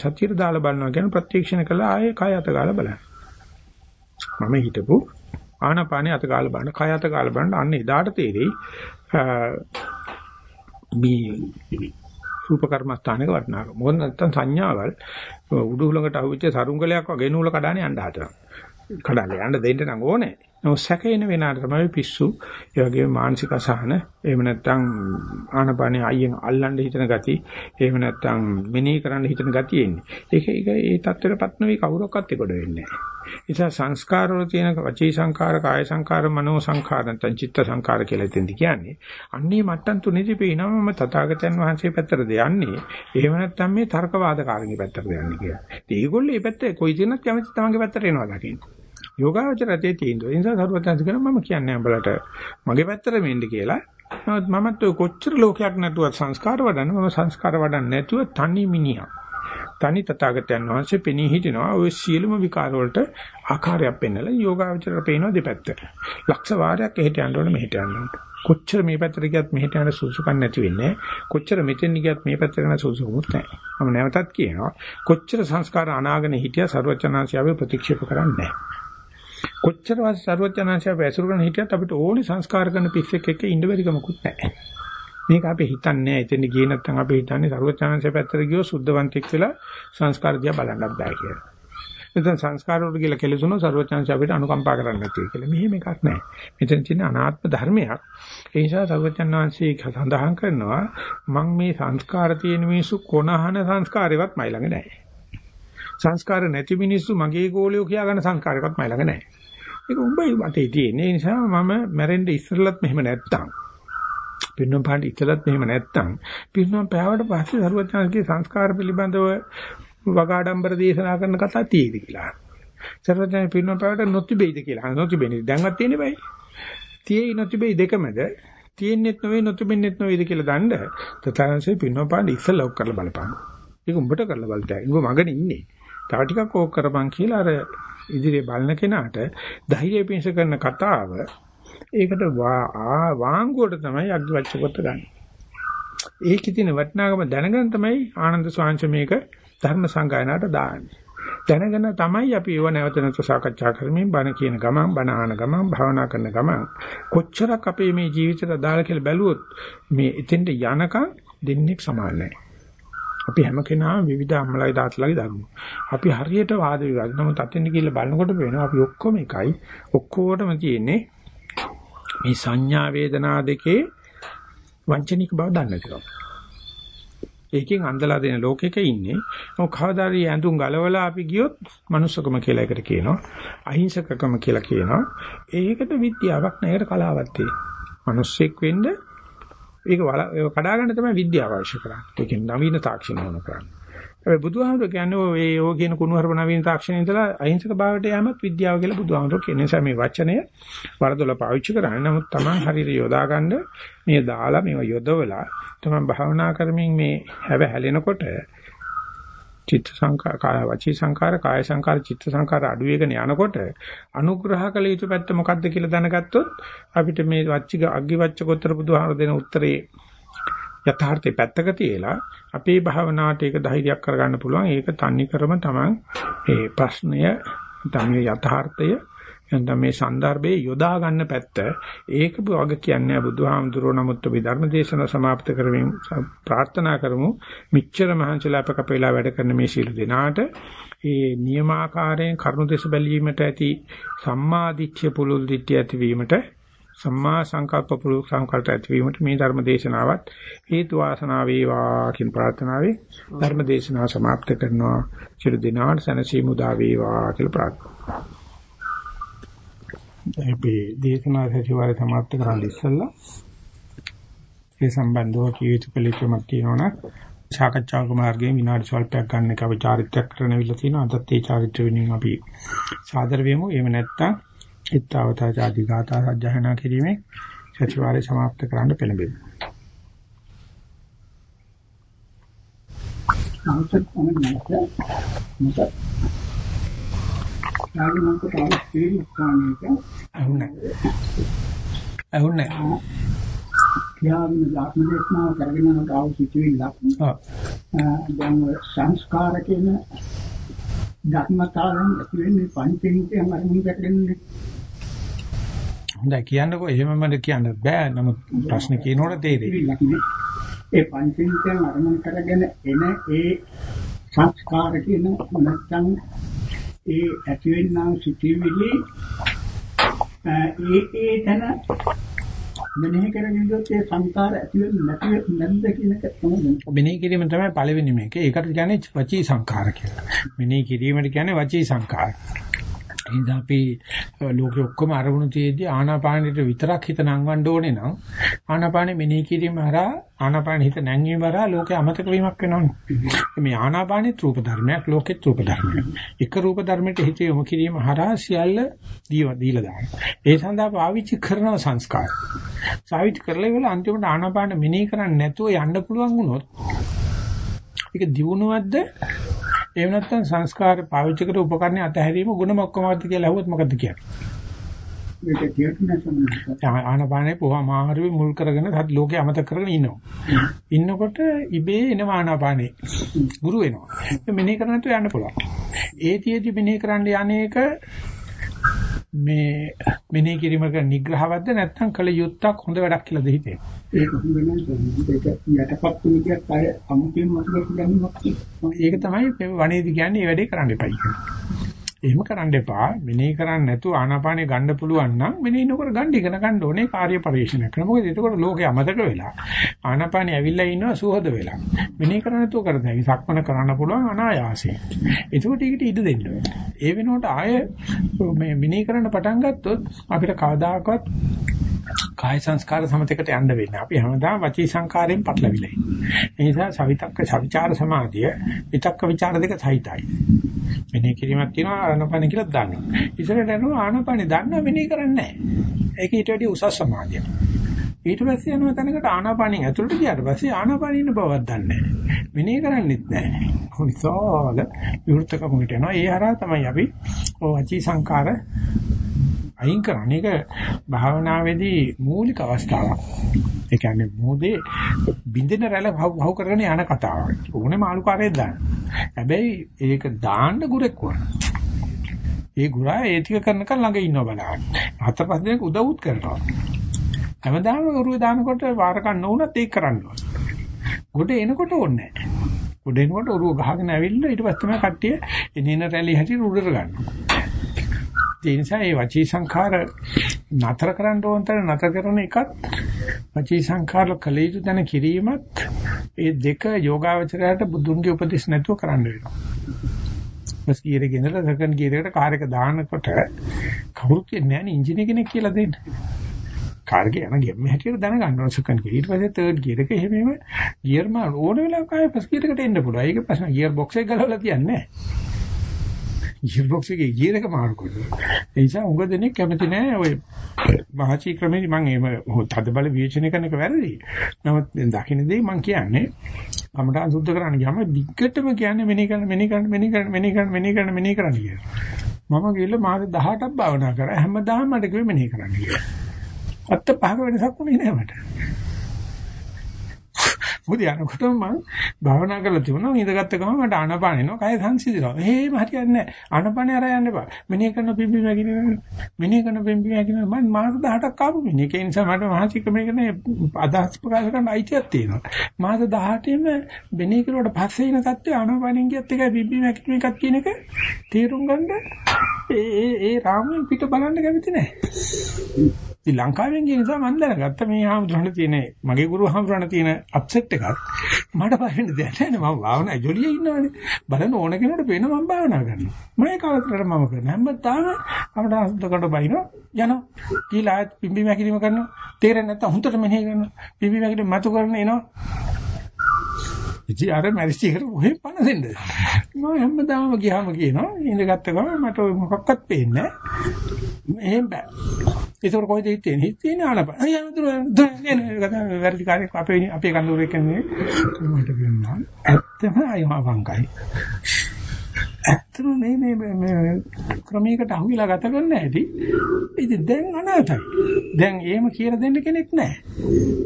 සතියට දාලා බලනවා කියන ප්‍රත්‍යක්ෂණ කළා ආයේ කය අත ගාලා බලන්න. මම හිතපු ආනාපානිය අත ගාලා බලන්න කය අත ගාලා බලන්න අන්න එදාට තේරෙයි මේ රූප කර්මස්ථානයක වටනාක. මොකද නැත්තම් සංඥාවල් උඩු හුලඟට අහුවෙච්ච සරුංගලයක් වගේ නූල කඩානේ යන්න හදනවා. කඩාලේ යන්න දෙන්න නම් ඕනේ. නමුත් සැකේන වෙනාට තමයි පිස්සු, ඒ වගේම මානසික අසහන, එහෙම නැත්නම් ආනපානේ අයියෙන් අල්ලන්න හිතන ගති, එහෙම නැත්නම් මෙනෙහි කරන්න හිතන ගති එන්නේ. ඒක ඒක ඒ தත්ත්වයටපත් නොවි කවුරක්වත් ඒකට වෙන්නේ නැහැ. නිසා සංස්කාර වල තියෙන වචී සංකාර, කාය සංකාර, මනෝ සංකාර නැත්නම් චිත්ත සංකාර කියලා එතෙන්දි කියන්නේ. අන්නේ මට්ටම් තුනේදී පේනවම තථාගතයන් වහන්සේ පැත්තටද යන්නේ. එහෙම නැත්නම් මේ තර්කවාදකාරගේ පැත්තටද යන්නේ කියලා. ඉතින් ඒගොල්ලෝ මේ පැත්තේ කොයි දිනක් කැමති තමන්ගේ පැත්තට එනවා දකින්න. යෝගාවචරතේ තීන්දුව. ඒ නිසා සරුවත්යන්ස කරන මම කියන්නේ උඹලට මගේ පැත්තට මෙන්න කියලා. නමුත් මමත් ඔය කොච්චර ලෝකයක් නැතුවත් සංස්කාර වඩන්න මම සංස්කාර වඩන්න නැතුව තනි මිනිහා. තනි තථාගතයන් වහන්සේ පෙනී හිටිනවා ඔය සියලුම විකාර වලට ආකාරයක් පෙන්නලා යෝගාවචරය පේනවා දෙපැත්තට. ලක්ෂ වාරයක් එහෙට යන්න ඕන මෙහෙට යන්න ඕන. කොච්චර මේ පැත්තට ගියත් මෙහෙට යන සුසුකම් නැති වෙන්නේ. කොච්චර මෙතෙන් ගියත් මේ පැත්තට යන සුසුකමුත් නැහැ. මම නැවතත් කියනවා කොච්චර සංස්කාර අනාගෙන හිටියා ਸਰවචනාංශයාවේ ප්‍රතික්ෂේප කරන්නේ නැහැ. කොච්චර වාස් ਸਰවඥාංශය වැසුරු කරන හිටියත් අපිට ඕනි සංස්කාර කරන පිස්සෙක් එක්ක ඉන්න බැරි කමකුත් නැහැ. මේක අපි හිතන්නේ එතන ගියේ නැත්නම් අපි හිතන්නේ ਸਰවඥාංශය පැත්තට ගියොත් සුද්ධවන්තෙක් වෙලා සංස්කාර දිහා බලන්නත් බෑ කියලා. එතන සංස්කාර වලට කියලා කෙලසුණා ਸਰවඥාංශය අපිට අනුකම්පා කරන්න නැති කියලා. මෙහෙම එකක් නැහැ. මෙතන තියෙන අනාත්ම ධර්මයක්. ඒ නිසා ਸਰවඥාංශය සඳහන් කරනවා මම මේ සංස්කාර තියෙන මිනිසු කොනහන සංස්කාරෙවත් මයි ළඟ නැහැ. සංස්කාර නැති මිනිස්සු මගේ ගෝලියෝ කියා ගන්න සංස්කාරයක්වත් මයි ළඟ නැහැ. ඒක උඹයි මතේ තියෙන. ඒ නිසා මම මැරෙන්න ඉස්සෙල්ලත් මෙහෙම නැත්තම් පින්නම් පාණ්ඩ ඉතලත් මෙහෙම නැත්තම් පින්නම් පෑවට පස්සේ සරුවචනගේ සංස්කාර පිළිබඳව වගාඩම්බර දේශනා කරන කතා තියෙයිද කියලා. සර්වඥයන් පිරිනොම් පාවට නොතිබෙයිද කියලා. නොතිබෙන්නේ දැන්වත් තියෙන්නේ බයි. තියෙයි නොතිබෙයි දෙකමද? තියෙන්නෙත් නොවේ නොතිබෙන්නෙත් නොවේද කියලා දන්න. තථාගතයන් පිරිනොම් පාන්න ඉස්සලා ඔක් කරලා බලපන්. ඒක උඹට කරලා බලතයි. උඹ මගනේ ඉන්නේ. තව ටිකක් ඕක කරපන් කියලා අර ඉදිරියේ බලන කෙනාට ධෛර්යය පිණිස කරන කතාව ඒකට වාංගුවට තමයි අග්ගවච්ච කොට ගන්න. ඒකේ තියෙන වටිනාකම දැනගෙන තමයි ආනන්ද ස්වාමීන් මේක ධර්ම සංගායනාවට දාන්නේ. දැනගෙන තමයි අපි ඒව නැවත නැවත සාකච්ඡා කරමින් බණ කියන ගමන් බණ අහන ගමන් භාවනා කරන ගමන් කොච්චරක් අපේ මේ ජීවිතයට අදාළ කියලා බැලුවොත් මේ එතෙන්ට යනකම් දෙන්නේ සමාන නැහැ. අපි හැම කෙනාම විවිධ අම්මලයි දාත්ලයි දරුවෝ. අපි හරියට වාද විවාද නමුත් අතෙන් ගිහිල්ලා බලනකොට පේනවා අපි ඔක්කොම එකයි. ඔක්කොටම තියෙන්නේ මේ සංඥා වේදනා දෙකේ වංචනික බව දන්නේ කියලා. ඒකෙන් අන්දලා දෙන ලෝකෙක ඉන්නේ. මොක කවදාරි ඇඳුම් ගලවලා අපි ගියොත් manussකම කියලා එකට කියනවා. අහිංසකකම කියලා කියනවා. ඒකට විද්‍යාවක් නැහැ. ඒකට කලාවක් තියෙනවා. මිනිස්සෙක් වෙන්න ඒක කඩා ගන්න තමයි විද්‍යාව අවශ්‍ය කරන්නේ. ඒ කියන්නේ නවීන තාක්ෂණ ඕන කරන්නේ. හැබැයි බුදුහාමුදුරු කියන්නේ ඔය ඒ කියන කුණුහරුප නවීන තාක්ෂණය ඉඳලා අහිංසක භාවයට යෑමත් විද්‍යාව කියලා බුදුහාමුදුරු කියන නිසා මේ වචනය වරදොල පාවිච්චි කරන්නේ. නමුත් Taman හරියට යොදා ගන්න මේ දාලා මේව යොදවලා Taman භාවනා කරමින් මේ හැව හැලෙනකොට චිත්ත සංකාර කාය වචී සංකාර කාය සංකාර චිත්ත සංකාර අඩු වෙගෙන යනකොට අනුග්‍රහ කළ යුතු පැත්ත මොකක්ද කියලා දැනගත්තොත් අපිට මේ වච්චි අග්ගි වච්ච කොතර බුදුහාමුදුරු දෙන උත්තරේ යථාර්ථේ පැත්තක තියලා අපේ භාවනාවට ඒක ධෛර්යයක් කරගන්න පුළුවන්. ඒක තන්නේ කරම තමන් ඒ ප්‍රශ්නය තමයි යථාර්ථය එතන මේ સંદર્ભේ යොදා ගන්න පැත්ත ඒක වග කියන්නේ බුදුහාමුදුරුවෝ නමුත් අපි ධර්ම දේශන સમાપ્ત කරමින් ප්‍රාර්ථනා කරමු මිච්ඡර මහන්සලා අප කපේලා වැඩ කරන මේ සීල දෙනාට ඒ නියමාකාරයෙන් කරුණු දෙස බැලීමට ඇති සම්මාදිච්ඡ පුලුල් දිට්ඨිය ඇතිවීමට සම්මා සංකල්ප පුරු සංකල්ප ඇතිවීමට මේ ධර්ම දේශනාවත් හේතු වාසනා වේවා කියන ප්‍රාර්ථනාවෙන් ධර්ම දේශනාව સમાપ્ત කරනවා චිර දිනාට සනසීමු දා වේවා කියලා ප්‍රාර්ථනා. අපේ දේශනා සැසිවාරය සමාප්ත කරන්න ඉස්සෙල්ලා ඒ සම්බන්ධව කීවිත පිළිතුරක් තියෙනවා සාකච්ඡාක මාර්ගයෙන් විනාඩි සල්පයක් ගන්න එක අපි චාරිත්‍රාක් කරනවිලා තියෙනවා. අදත් ඒ චාරිත්‍ර වෙනුවෙන් අපි සාදර වෙමු. එහෙම නැත්නම් ඊත්තාවතා ආදී ගාථා සජ්ජහනා කිරීමේ සැසිවාරය සමාප්ත කරන්න පෙළඹෙමු. අවසන් කොමෙන්ට් නැත්නම් මොකද යාළුවන්ට තාම තේරුම් ගන්න අහුන්නේ අහුන්නේ යාළුවෝ ධර්ම දේශනාව කරගෙන යන කාව සිටිවිල්ලක් දැන් සංස්කාර කියන ධර්මතාවයන් ඇති වෙන්නේ පංචේන්ද්‍රයන් අරමුණු දැකගන්නේ හොඳයි කියන්නකෝ එහෙම මට කියන්න බෑ නමුත් ප්‍රශ්න කියනකොට තේරෙයි. ඒ පංචින්තයන් අරමුණු කරගෙන එන ඒ සංස්කාර කියන නැත්නම් ඒ ඇතිවෙනා සිටිවිලි ඒ ඒ තැන මෙනෙහි කරගෙන ඉඳොත් ඒ සංකාර ඇති වෙන්නේ නැති නැද්ද කියන එක තමයි. මෙනෙහි කිරීම තමයි පළවෙනි මේක. ඒකට කියන්නේ වචී සංකාර කියලා. මෙනෙහි කිරීමට කියන්නේ වචී සංකාර. එහෙනම් අපි ලෝකෙ ඔක්කොම අරමුණු තියේදී ආනාපානෙට විතරක් හිත නංවන්න ඕනේ නම් ආනාපානෙ මෙනෙහි කිරීම හරහා ආනාපාන හිත නැංවීම හරහා ලෝකෙ අමතක වීමක් වෙනවනේ. මේ ආනාපානෙත් රූප ධර්මයක් ලෝකෙත් රූප ධර්මයක්. එක රූප ධර්මයට හිත යොමු කිරීම හරහා සියල්ල දීව දීලා දානවා. ඒ සඳහා පාවිච්චි කරන සංස්කාර. සාවිච්චි කරලා ඉවල අන්තිමට ආනාපාන මෙනෙහි කරන්නේ නැතුව යන්න පුළුවන් වුණොත් ඒක දියුණුවක්ද එහෙම නැත්නම් සංස්කාර පාවිච්චි කර උපකරණ අතහැරීම ගුණ මොක්කමද කියලා අහුවොත් මොකද කියන්නේ? ආනාපානේ පොහා මාරුවේ මුල් කරගෙන සත් ලෝකේ අමතක කරගෙන ඉන්නවා. ඉන්නකොට ඉබේ එන ආනාපානේ ගුරු වෙනවා. මෙනෙහි කරන්න තු යන්න පුළුවන්. ඒතියෙදි මෙනෙහි කරන්න යන්නේක මේ මෙනෙහි කිරීමක නිග්‍රහවත්ද නැත්නම් කල යුත්තක් හොඳ වැඩක් කියලාද හිතේ. ඒක. ඒක තමයි වනේදි කියන්නේ මේ වැඩේ කරන්න එපයි. එහෙම කරන්න එපා. මෙනෙහි කරන්නේ නැතුව ආනාපානෙ ගන්න පුළුවන් නම් මෙනෙහි නොකර ගන්න ඉගෙන ගන්න ඕනේ කාර්ය පරිශ්‍රණය කරන. මොකද එතකොට ලෝකේ අමතක වෙලා ආනාපානෙ ඇවිල්ලා ඉන්නවා සුහද වෙලා. මෙනෙහි කරන්නේ නැතුව කරදැයි සක්මන කරන්න පුළුවන් අනායාසයෙන්. එතකොට ඒකට ඉඩ දෙන්න ඕනේ. ඒ වෙනකොට ආය මේ මෙනෙහි කරන්න පටන් ගත්තොත් අපිට කවදාකවත් කාය සංස්කාර සමතේකට යන්න වෙන්නේ. අපි හැමදාම වචී සංකාරයෙන් පටලවිලා ඉන්නේ. ඒ නිසා සවිතක්ක සවිචාර සමාධිය විතක්ක ਵਿਚාර දෙක සහිතයි. මෙනෙහි කිරීමක් තියෙනවා ආනපන කියලා දන්නවා. ඉස්සරහට යනවා ආනපනේ දන්නවා මෙනෙහි කරන්නේ නැහැ. ඒක ඊට වැඩි උසස් සමාධියක්. ඊට පස්සේ යනවා තැනකට ආනාපානින් ඇතුළට ගියාට පස්සේ ආනාපානින් ඉන්න බවක් දන්නේ නැහැ. මෙනෙහි කරන්නෙත් නැහැ. කොහොමද විවෘතකමකට යනවා. ඒ හරහා තමයි අපි වචී සංකාර අයින් කරන්නේ. ඒක භාවනාවේදී මූලික අවස්ථාවක්. ඒ කියන්නේ මොහොතේ බින්දෙන රැළ වහු කරගෙන යන කතාවක්. ඕනේ මාළුකාරයෙක් දාන්න. හැබැයි ඒක දාන්න ගුරෙක් වුණා. ඒ ගුරා ඒ ටික කරනකන් ළඟ ඉන්නවා බලන්න. හතර පහ දෙනෙක් උදව්ත් කරනවා. හැමදාම උරුවේ දානකොට වාරකම් නොවුනත් ඒක කරන්න ඕන. ගොඩ එනකොට ඕනේ නැහැ. ගොඩ එනකොට උරුව ගහගෙන ඇවිල්ලා ඊට පස්සේ තමයි කට්ටිය එනින රැලි හැටි උඩට ගන්නවා. ඒ නිසා මේ වචී සංඛාර නතර කරන්න ඕන තැන නතර කරන එකත් වචී සංඛාර කලීතු තැන කිරීමත් ඒ දෙක යෝගාවචරයට බුදුන්ගේ උපදෙස් නැතුව කරන්න වෙනවා. බස් ගියරේ ගෙනලා සෙකන්ඩ් ගියර් එකට කාර් එක දානකොට කවුරුත් කියන්නේ නැහැ ඉංජිනේර කෙනෙක් කියලා දෙන්න. කාර් එක යන ගියර් මේ හැටියට දැනගන්න ඕන සෙකන්ඩ් ගියර් ඊට පස්සේ තර්ඩ් ගියර් එක එහෙම එහෙම ගියර් මාර ඕන වෙලාවක ආයෙ ෆස්ට් ගියර් එකට එන්න පුළුවන්. ඒක ප්‍රශ්න ගියර් බොක්ස් එක ගලවලා තියන්නේ නැහැ. ගියර් බොක්ස් එකේ ගියර් එක මාරු කරනවා. ඒ නිසා උඟ දෙනෙක් කැමති නැහැ ඔය මහචී ක්‍රමේ මම එහෙම තද බල විචනය කරන එක වැරදි. නමුත් දැන් දකින්නේ මම කියන්නේ කමඨාන් සුද්ධ කරන්න ගියාම දිග්ගටම කියන්නේ මෙනේ කරන මෙනේ කරන මෙනේ කරන මෙනේ කරන මෙනේ කරන මෙනේ කරන්න කියලා. මම ගිහලා මාස 18ක් භාවනා කරා හැමදාම මට කිව්වේ මෙනේ කරන්න කියලා. අත්ත පහක වෙනසක් වුණේ නෑ මට. මොකද යනකොට මම භාවනා කරලා තිබුණා ඉඳගත්ත ගමන් මට ආනපාන එනවා කය සංසිඳනවා. එහෙම හරියන්නේ නැහැ. ආනපානේ අර යන්න එපා. මෙනේ කරන පිම්බි මැකින මෙනේ කරන පිම්බි මැකින මම මාස 18ක් ආපු මිනිහ. ඒ නිසා මට මහසි ක්‍රමයකනේ අදහස් ප්‍රකාශ කරන්න අයිතියක් තියෙනවා. මාස 18ෙම මෙනේ කරුවට පස්සේ එන තත්ත්වය ආනපානෙන් ගියත් එකයි පිම්බි මැකින එකක් කියන එක තේරුම් ගන්න ඒ ඒ ඒ රාමුවෙන් පිට බලන්න කැමති නැහැ. ඉතින් ලංකාවෙන් ගිය නිසා මම දැනගත්ත මේ හාමුදුරන්ට තියෙන මගේ ගුරු හාමුදුරන්ට තියෙන අප්සෙට් එකක් මට බලන්න දෙයක් නැහැ මම භාවනා ජොලියේ ඉන්නවනේ. බලන්න ඕන කෙනෙකුට පේන මම භාවනා කරනවා. මම ඒ කාලතරට මම කරන හැමදාම අපිට අසුතකට බයිනෝ යනවා. කීලා පිම්බි මැකිලිම කරනවා. තේරෙන්නේ නැත්නම් හුඳට මෙහෙ කරනවා. පිම්බි මැකිලිම මතු කරන එනවා. ඉතින් අර මැරිච්ච එකට ඔහෙ පණ දෙන්න. මම හැමදාම ගියාම කියනවා ඉඳගත්ත ගමන් මට ඔය මොකක්වත් පේන්නේ නැහැ. එහෙම බෑ. ඒතකොට කොයිද හිටියේ? හිටියේ ආනපන. අය අමුතුර නේ වැරදි කාර්යයක් අපේ අපේ කන්දෝරේ කියන්නේ මට කියනවා. ඇත්තම අයම වංකයි. ඇත්තම මේ මේ මේ ක්‍රමයකට අහු වෙලා ගත කරන්න ඇති. ඉතින් දැන් අනාතයි. දැන් එහෙම කියලා දෙන්න කෙනෙක් නැහැ.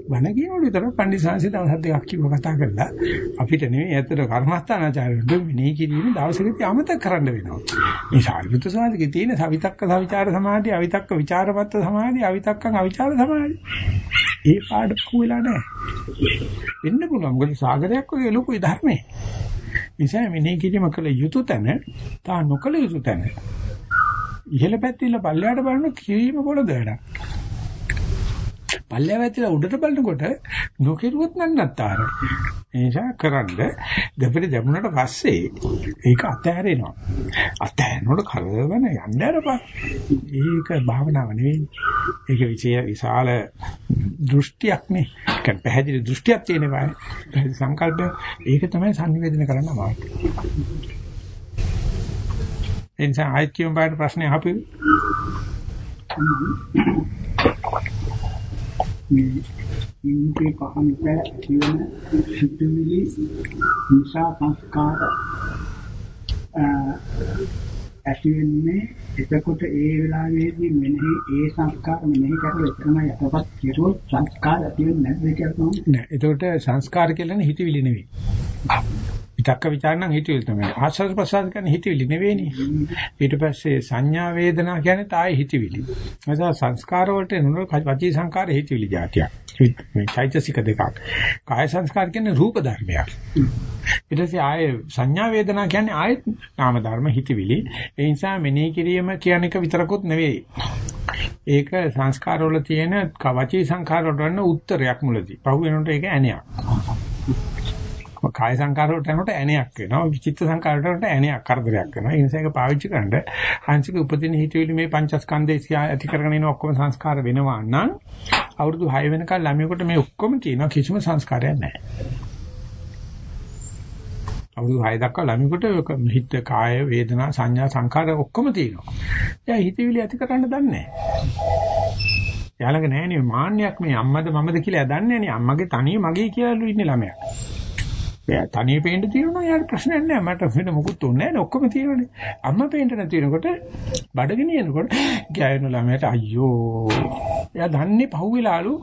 බණ කියනකොට විතර පන්දිසාංශය දවස් දෙකක් කිව්ව කතා කරලා අපිට නෙමෙයි ඇත්තට කර්මස්ථානාචාර්යවරුන්ට මෙනෙහි කිරීම දවසකට අමතක කරන්න වෙනවා. මේ සාරිපුත්‍ර සමාධියේ තියෙන සවිතක්ක සවිචාර සමාධිය, අවිතක්ක ਵਿਚාරපත්ත සමාධිය, අවිතක්කං අවිචාර සමාධිය. ඒ පාඩක වෙලා නැහැ. වෙන්න පුළුවන්. මොකද සාගරයක් වගේ ලොකුයි ධර්මයේ. නිසා මෙනෙහි කිරීම කළ යුතු තැන තා නොකළ යුතු තැන ඉහළ පැත්තේ ඉන්න පල්ලයට බලන කිරීම පොළද වැඩක්. පල්ලෙහා වැතිලා උඩට බලනකොට නොකිරුවොත් නන්නත්තර. ඒ නිසා කරන්න දෙපිට දැමුණට පස්සේ ඒක අතහැරෙනවා. අතහැරනකොට කරවන යන්න අරපන්. ඒක භාවනාව නෙවෙයි. ඒක විශේෂ විශාල දෘෂ්ටියක් නේ. කියන්නේ පැහැදිලි දෘෂ්ටියක් තියෙන බෑ. පැහැදිලි සංකල්ප ඒක තමයි සංනිවේදනය කරන්න අමාරු. එනිසා ආයෙත් කියමු බාහිර ප්‍රශ්නේ අහපු මේ ඉන්ද්‍රිය පහන්ත කියන සිතුවිලි නිසා සංස්කාර ඇති වෙන්නේ එතකොට ඒ වෙලාවේදී මෙනෙහි ඒ සංස්කාර මෙනෙහි කරලා එතනම යටපත් කෙරුවොත් සංස්කාර ඇති වෙන්නේ නැද්ද කියලා තමයි. නෑ එතකොට සංස්කාර කියන්නේ හිතවිලි නෙවෙයි. විතක්ක ਵਿਚාරණම් හිතවිලි තමයි. ආස්වාද ප්‍රසාර කියන්නේ හිතවිලි නෙවෙයිනේ. ඊට පස්සේ සංඥා වේදනා කියන්නේ තායි හිතවිලි. නිසා සංස්කාර වලට නුන වචී සංකාර හිතවිලි જાතියක්. මේ චෛතසික දෙකක්. කාය සංස්කාර කියන්නේ රූප ධර්මයක්. ඊට පස්සේ ආය සංඥා වේදනා කියන්නේ ආයත් නාම ධර්ම හිතවිලි. ඒ නිසා මෙනෙහි කිරීම කියන එක විතරකුත් නෙවෙයි. ඒක සංස්කාර වල තියෙන වචී සංකාර වලට උත්තරයක් මුලදී. පහු වෙනකොට ඒක ඇණයක්. කාය සංකාර වලට යනකොට ඇණයක් වෙනවා. චිත්ත සංකාර වලට ඇණයක් කරදරයක් වෙනවා. ඒ නිසා ඒක පාවිච්චි කරන්න හංසික උපදින හිතවිලි මේ පංචස්කන්ධය ඇති කරගෙන ඉන ඔක්කොම සංස්කාර වෙනවා නම් අවුරුදු 6 වෙනකල් ළමයෙකුට මේ ඔක්කොම තියෙනවා කිසිම සංස්කාරයක් නැහැ. අවුරුදු 6 දක්වා ළමයෙකුට හිත කාය වේදනා සංඥා සංකාර ඔක්කොම තියෙනවා. එයා හිතවිලි ඇති කරන්න දන්නේ නැහැ. යාළඟ නෑනේ මාන්නයක් මේ අම්මද මමද කියලා දන්නේ නෑනේ අම්මගේ තනිය මගේ කියලාලු ඉන්නේ ළමයා. එයා තනිය පේන්න තියෙනවා යාට ප්‍රශ්නයක් නැහැ. මට වෙන මොකුත් උන්නේ නැහැ. ඔක්කොම තියෙනනේ අම්මා පේන්න නැති වෙනකොට බඩගෙන යනකොට ගෑනු ළමයට අයියෝ. එයා දන්නේ පහුවෙලාලු.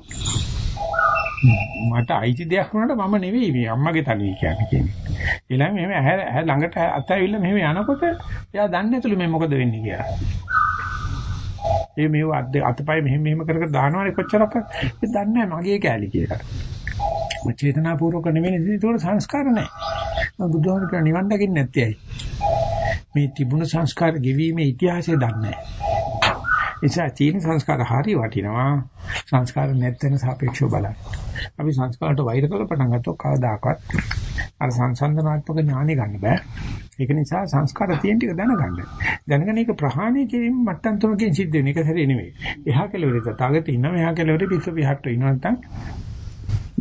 මට අයිති දෙයක් වුණාට මම නෙවෙයි මේ අම්මගේ තනිය කියන්නේ කියන්නේ. ඊළඟ මෙහෙම ඇහැ ළඟට අතවිල්ල මෙහෙම යනකොට එයා දන්නේ නැතුළු මේ මොකද වෙන්නේ කියලා. ඒ මේව අතපය මෙහෙම මෙහෙම කර කර දානවනේ කොච්චරක් ඒ දන්නේ නැහැ මගේ කෑලි කියලා. චේතනාපූර්වක නෙවෙයි ඒක සංස්කාර නැහැ. බුදුහාම කියන නිවන් දකින්න නැත්තේ ඇයි? මේ තිබුණ සංස්කාර ගෙවීමේ ඉතිහාසය දන්නේ නැහැ. නිසා චීන සංස්කාර හරි වටිනවා. සංස්කාර නැත්නම් සාපේක්ෂව බලන්න. අපි සංස්කාරට වෛර කරලා පටන් ගත්තොත් කවදාකවත් අර සංසන්දනාත්මක ඥානෙ ගන්න බෑ. ඒක නිසා සංස්කාර තියෙන ටික දැනගන්න. දැනගෙන ඒක ප්‍රහාණය කිරීම මට්ටම් තුනකින් සිද්ධ වෙන එක සැරේ නෙවෙයි. එහා කෙලවරේ තථාගත ඉන්නවා මෙහා කෙලවරේ පිස්ස විහට්ට ඉන්නවා නැත්නම්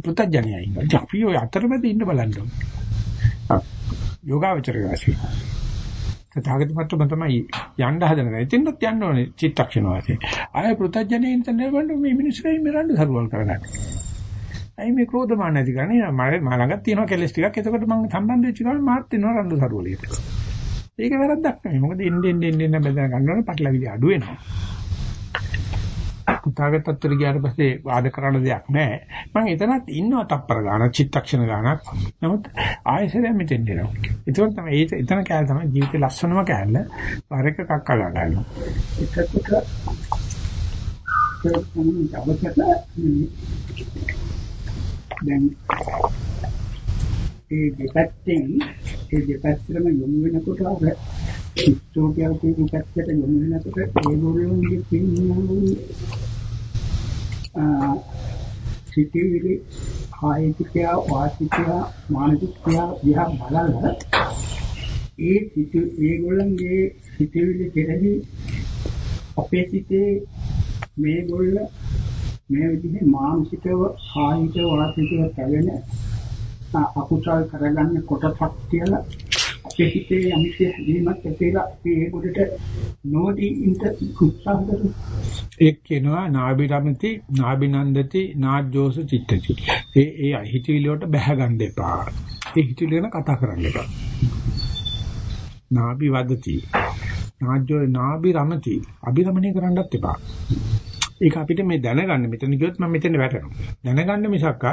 පුතඥයයි ඉන්නවා. අපි ඔය අතරමැද ඉන්න බලන්න ඕනේ. යෝගාවචර වාසී. තථාගත මට්ටම තමයි යන්න හදන දේ. එතෙන්වත් යන්න ඕනේ චිත්තක්ෂණ වාසේ. ආය පුතඥයෙන් තනවන්න මේ මිනිස්සුයි මෙරඬ සරුවල් කරගන්න. අයි මේ ක්‍රෝධමාන නැති ගන්නේ මම ළඟ තියෙනවා කෙලස් ටිකක්. එතකොට මම සම්බන්ධ වෙච්ච ගමන් මාත් වෙනවා රණ්ඩු සරුවලියට. ඒක වැරද්දක් නෙමෙයි. මොකද එන්න එන්න එන්න බෙදා ගන්නවනේ පටලවිලි අඩු වෙනවා. පුතාගත්තත් ගියාට පස්සේ වාද කරන්න දෙයක් නැහැ. මම එතනත් ඉන්නවා තප්පර ගානක් චිත්තක්ෂණ ගානක්. නමුත් ආයෙසෙන් මෙතෙන් දෙනවා. ඒක තමයි ඒ එතන කෑල්ල තමයි ජීවිතේ ලස්සනම කෑල්ල. වර එක කක්ක ගන්නවා. එකකට දැන් ඒ දෙපැත්තෙන් ඒ දෙපැත්තම යොමු වෙනකොට අර චිත්තෝපියව කියන පැත්තට යොමු වෙනකොට ඒගොල්ලෝගේ තියෙන සිටිවිලි කායිකය වාචිකය මානසිකය විහා බලලා ඒ සිටි ඒගොල්ලන්ගේ සිටිවිලි කෙරෙහි අපේ සිටේ මේගොල්ල මේ විදිහේ මානසිකව කායිකව වාචිකව පැවෙන අකුසල් කරගන්න කොටසක් කියලා අපේ හිතේ යම්කිසි හැදීමක් ඇතිලා අපි ඒකට නොදී ඉඳ උත්සාහ කරමු. එක් කියනවා නාබි රමති නාබි නන්දති නාජ්ජෝස චිත්තති. ඒ ඒ හිතවිලි වලට බැහැ ගන්න එපා. ඒ හිතවිලි ගැන කතා කරන්න එපා. නාබි වදති. නාජ්ජෝ නාබි රමති. අභිරමණය කරන්නත් එපා. ඒක අපිට මේ දැනගන්න මෙතන ගියොත් මම මෙතන වැටෙනවා. දැනගන්න මිසක්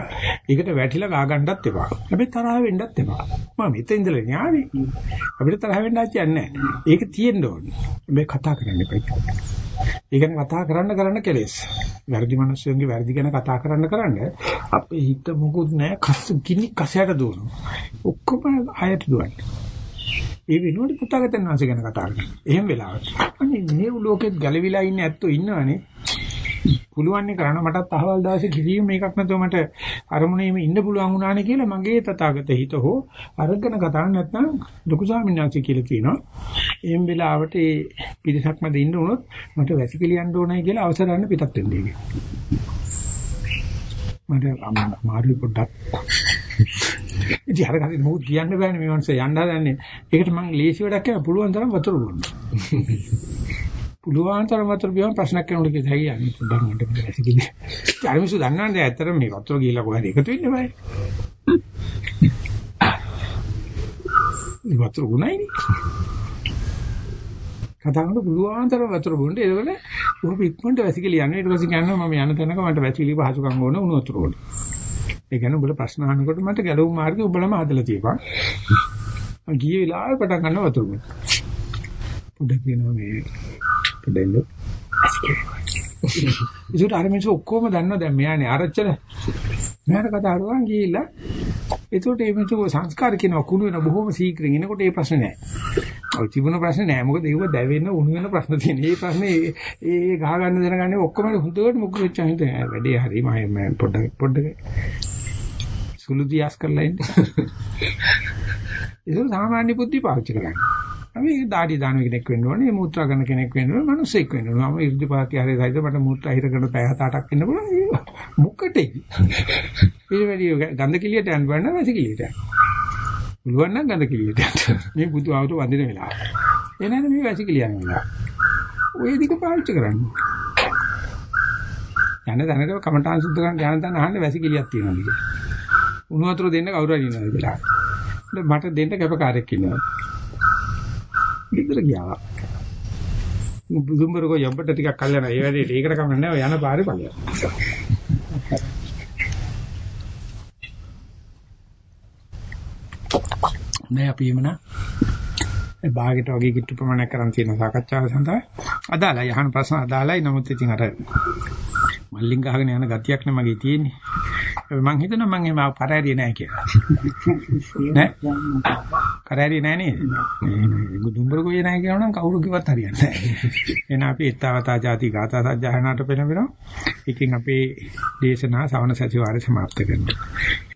ඒකට වැටිලා ගා ගන්නත් එපා. හැබැයි තරහ වෙන්නත් එපා. මම මෙතන ඉඳලා න්යාවි. අපිට තරහ වෙන්න ඇතියක් නැහැ. ඒක තියෙන්න ඕනේ. මේ කතා කරන්න එපා. ඒ කියන්නේ කතා කරන්න කරන්න කෙලෙස්. වැරදි මිනිස්සුන්ගේ වැරදි ගැන කතා කරන්න කරන්න අපේ හිත මොකුත් නැහැ. කස් කිනි කසයට දුවනවා. ඔක්කොම ආයත දුවන්නේ. ඒ වෙනුවට පුතාගතන් වාසිය ගැන කතා කරනවා. එහෙම වෙලාවට. අනේ මේ ලෝකෙත් ගැලවිලා ඉන්න ඇත්තෝ ඉන්නවනේ. පුළුවන් නේ කරන්න මටත් අහවල් දවසේ කිසිම මේකක් නැතුව මට අරමුණේම ඉන්න පුළුවන් වුණානේ කියලා මගේ තථාගත හිත හෝ අරගෙන කතා නැත්නම් ලොකු ස්වාමීන් වහන්සේ කියලා කියනවා. එහෙම වෙලාවට ඒ පිරිසක් මැද ඉන්න උනොත් මට වැසිකිලියන්න ඕනයි කියලා අවසර ගන්න පිටත් වෙන්නේ කියලා. මට මාරු පොඩ්ඩක් ඉතින් අර කලින් මොකද කියන්න බෑනේ මේ මනුස්සය යන්න හදන්නේ. ඒකට මම ලේසි වැඩක් කරන්න පුළුවන් තරම් වතුර බොන්න. පුළුවන් තරම් වතුර බියම ප්‍රශ්නයක් කරනකොට කිය හැකියි අනිත් පොඩ්ඩක් මට ඇසිකිලි. අර මිනිස්සු දන්නවනේ ඇත්තටම මේ වතුර ගිහලා කොහෙද එකතු වෙන්නේ බෑ. මේ වතුර ගුණයිනේ. කතා කරනකොට පුළුවන් තරම් වතුර බොන්න. ඒකවල උඹ ඉක්මනට වැසිකිලි යනවා. ඊට පස්සේ කියනවා මම යන තැනක මට වැසිකිලි පහසුකම් ඕන උණු වතුර ඕන. ඒ කියන්නේ උඹලා ප්‍රශ්න අහනකොට මට ගැලවුම් මාර්ගය උඹලම හදලා තියපන්. මම ගියේ වෙලාවෙ පටන් ගන්න වතුර බොන්න. පොඩ්ඩක් කියනවා මේ පොඩ්ඩෙන්න. ඒකට අර මිනිස්සු ඔක්කොම දන්නවා දැන් මෙයානේ ආරච්චල. මෙයාට කතා කරුවාන් ගිහිල්ලා ඒකට මේ මිනිස්සු සංස්කාර කියන කුණු වෙන බොහොම ශීඝ්‍රයෙන් එනකොට ඒ ප්‍රශ්නේ නැහැ. ඔය තිබුණ ප්‍රශ්නේ නෑ මොකද ඒව දැවෙන්න උණු වෙන ප්‍රශ්න තියෙන. මේ ප්‍රශ්නේ ඒ ගහ ගන්න දැනගන්නේ ඔක්කොම හොඳට මුකුත් වෙච්ච හින්දා වැඩේ හරි මම පොඩ්ඩක් පොඩ්ඩක් සුළු දියාස් කරලා ඉන්න. ඒක සාමාන්‍ය බුද්ධි පාවිච්චි කරන්නේ. අපි දාඩි දාන කෙනෙක් වෙන්න ඕනේ, මූත්‍රා කරන කෙනෙක් වෙන්න ඕනේ, මිනිස්සෙක් වෙන්න ඕනේ. මම ඉර්ධි පාති හරි සයිද මට මූත්‍රා හිර කරන පැය හත අටක් වෙන්න පුළුවන්. මොකටද? ඒ වැඩි ගඳ කිලියට යන්න බෑ නේද කිලියට. පුළුවන් නම් ගඳ කිලියට යන්න. මේ බුදු ආවතු වඳින වෙලාව. එනනම් මේ වැසි කිලියන වෙලාව. ඔය දික පාවිච්චි කරන්න. යන තැනක කමඨාන් සුද්ධ කරන්න යන තැන අහන්න වැසි කිලියක් තියෙනවා කියලා. උණු වතුර දෙන්න කවුරු හරි ඉන්නවද කියලා. මට දෙන්න කැපකාරයෙක් ඉන්නවා. ගෙදර ගියා. බුදුඹරකෝ යම්බට ටිකක් කල් යනවා. ඒ වැඩේට ඒකට කමන්නේ නැහැ. යන පාරේ ඵලයක්. නෑ අපි එමුනා ඒ භාගයට වගේ කිට්ටු ප්‍රමාණයක් කරන් තියෙන සාකච්ඡාව සඳහා අදාළයි අහන ප්‍රශ්න අදාළයි නමුත් ඉතින් අර මල්ලින් ගහගෙන යන ගතියක් නේ මගේ තියෙන්නේ. මම හිතනවා මම එහෙම කරදරිය නෑ කියලා. නෑ. කරදරිය නෑ නේද? දුම්බර ගොයේ නෑ කියනවා නම් කවුරු කිව්වත් හරියන්නේ නෑ. එහෙනම් අපි ඊතාවතා ಜಾති ගාථා සජ්ජායනාට පෙළඹෙනවා. එකකින් අපේ දේශනා සවන සතිවාරය સમાප්ත කරනවා.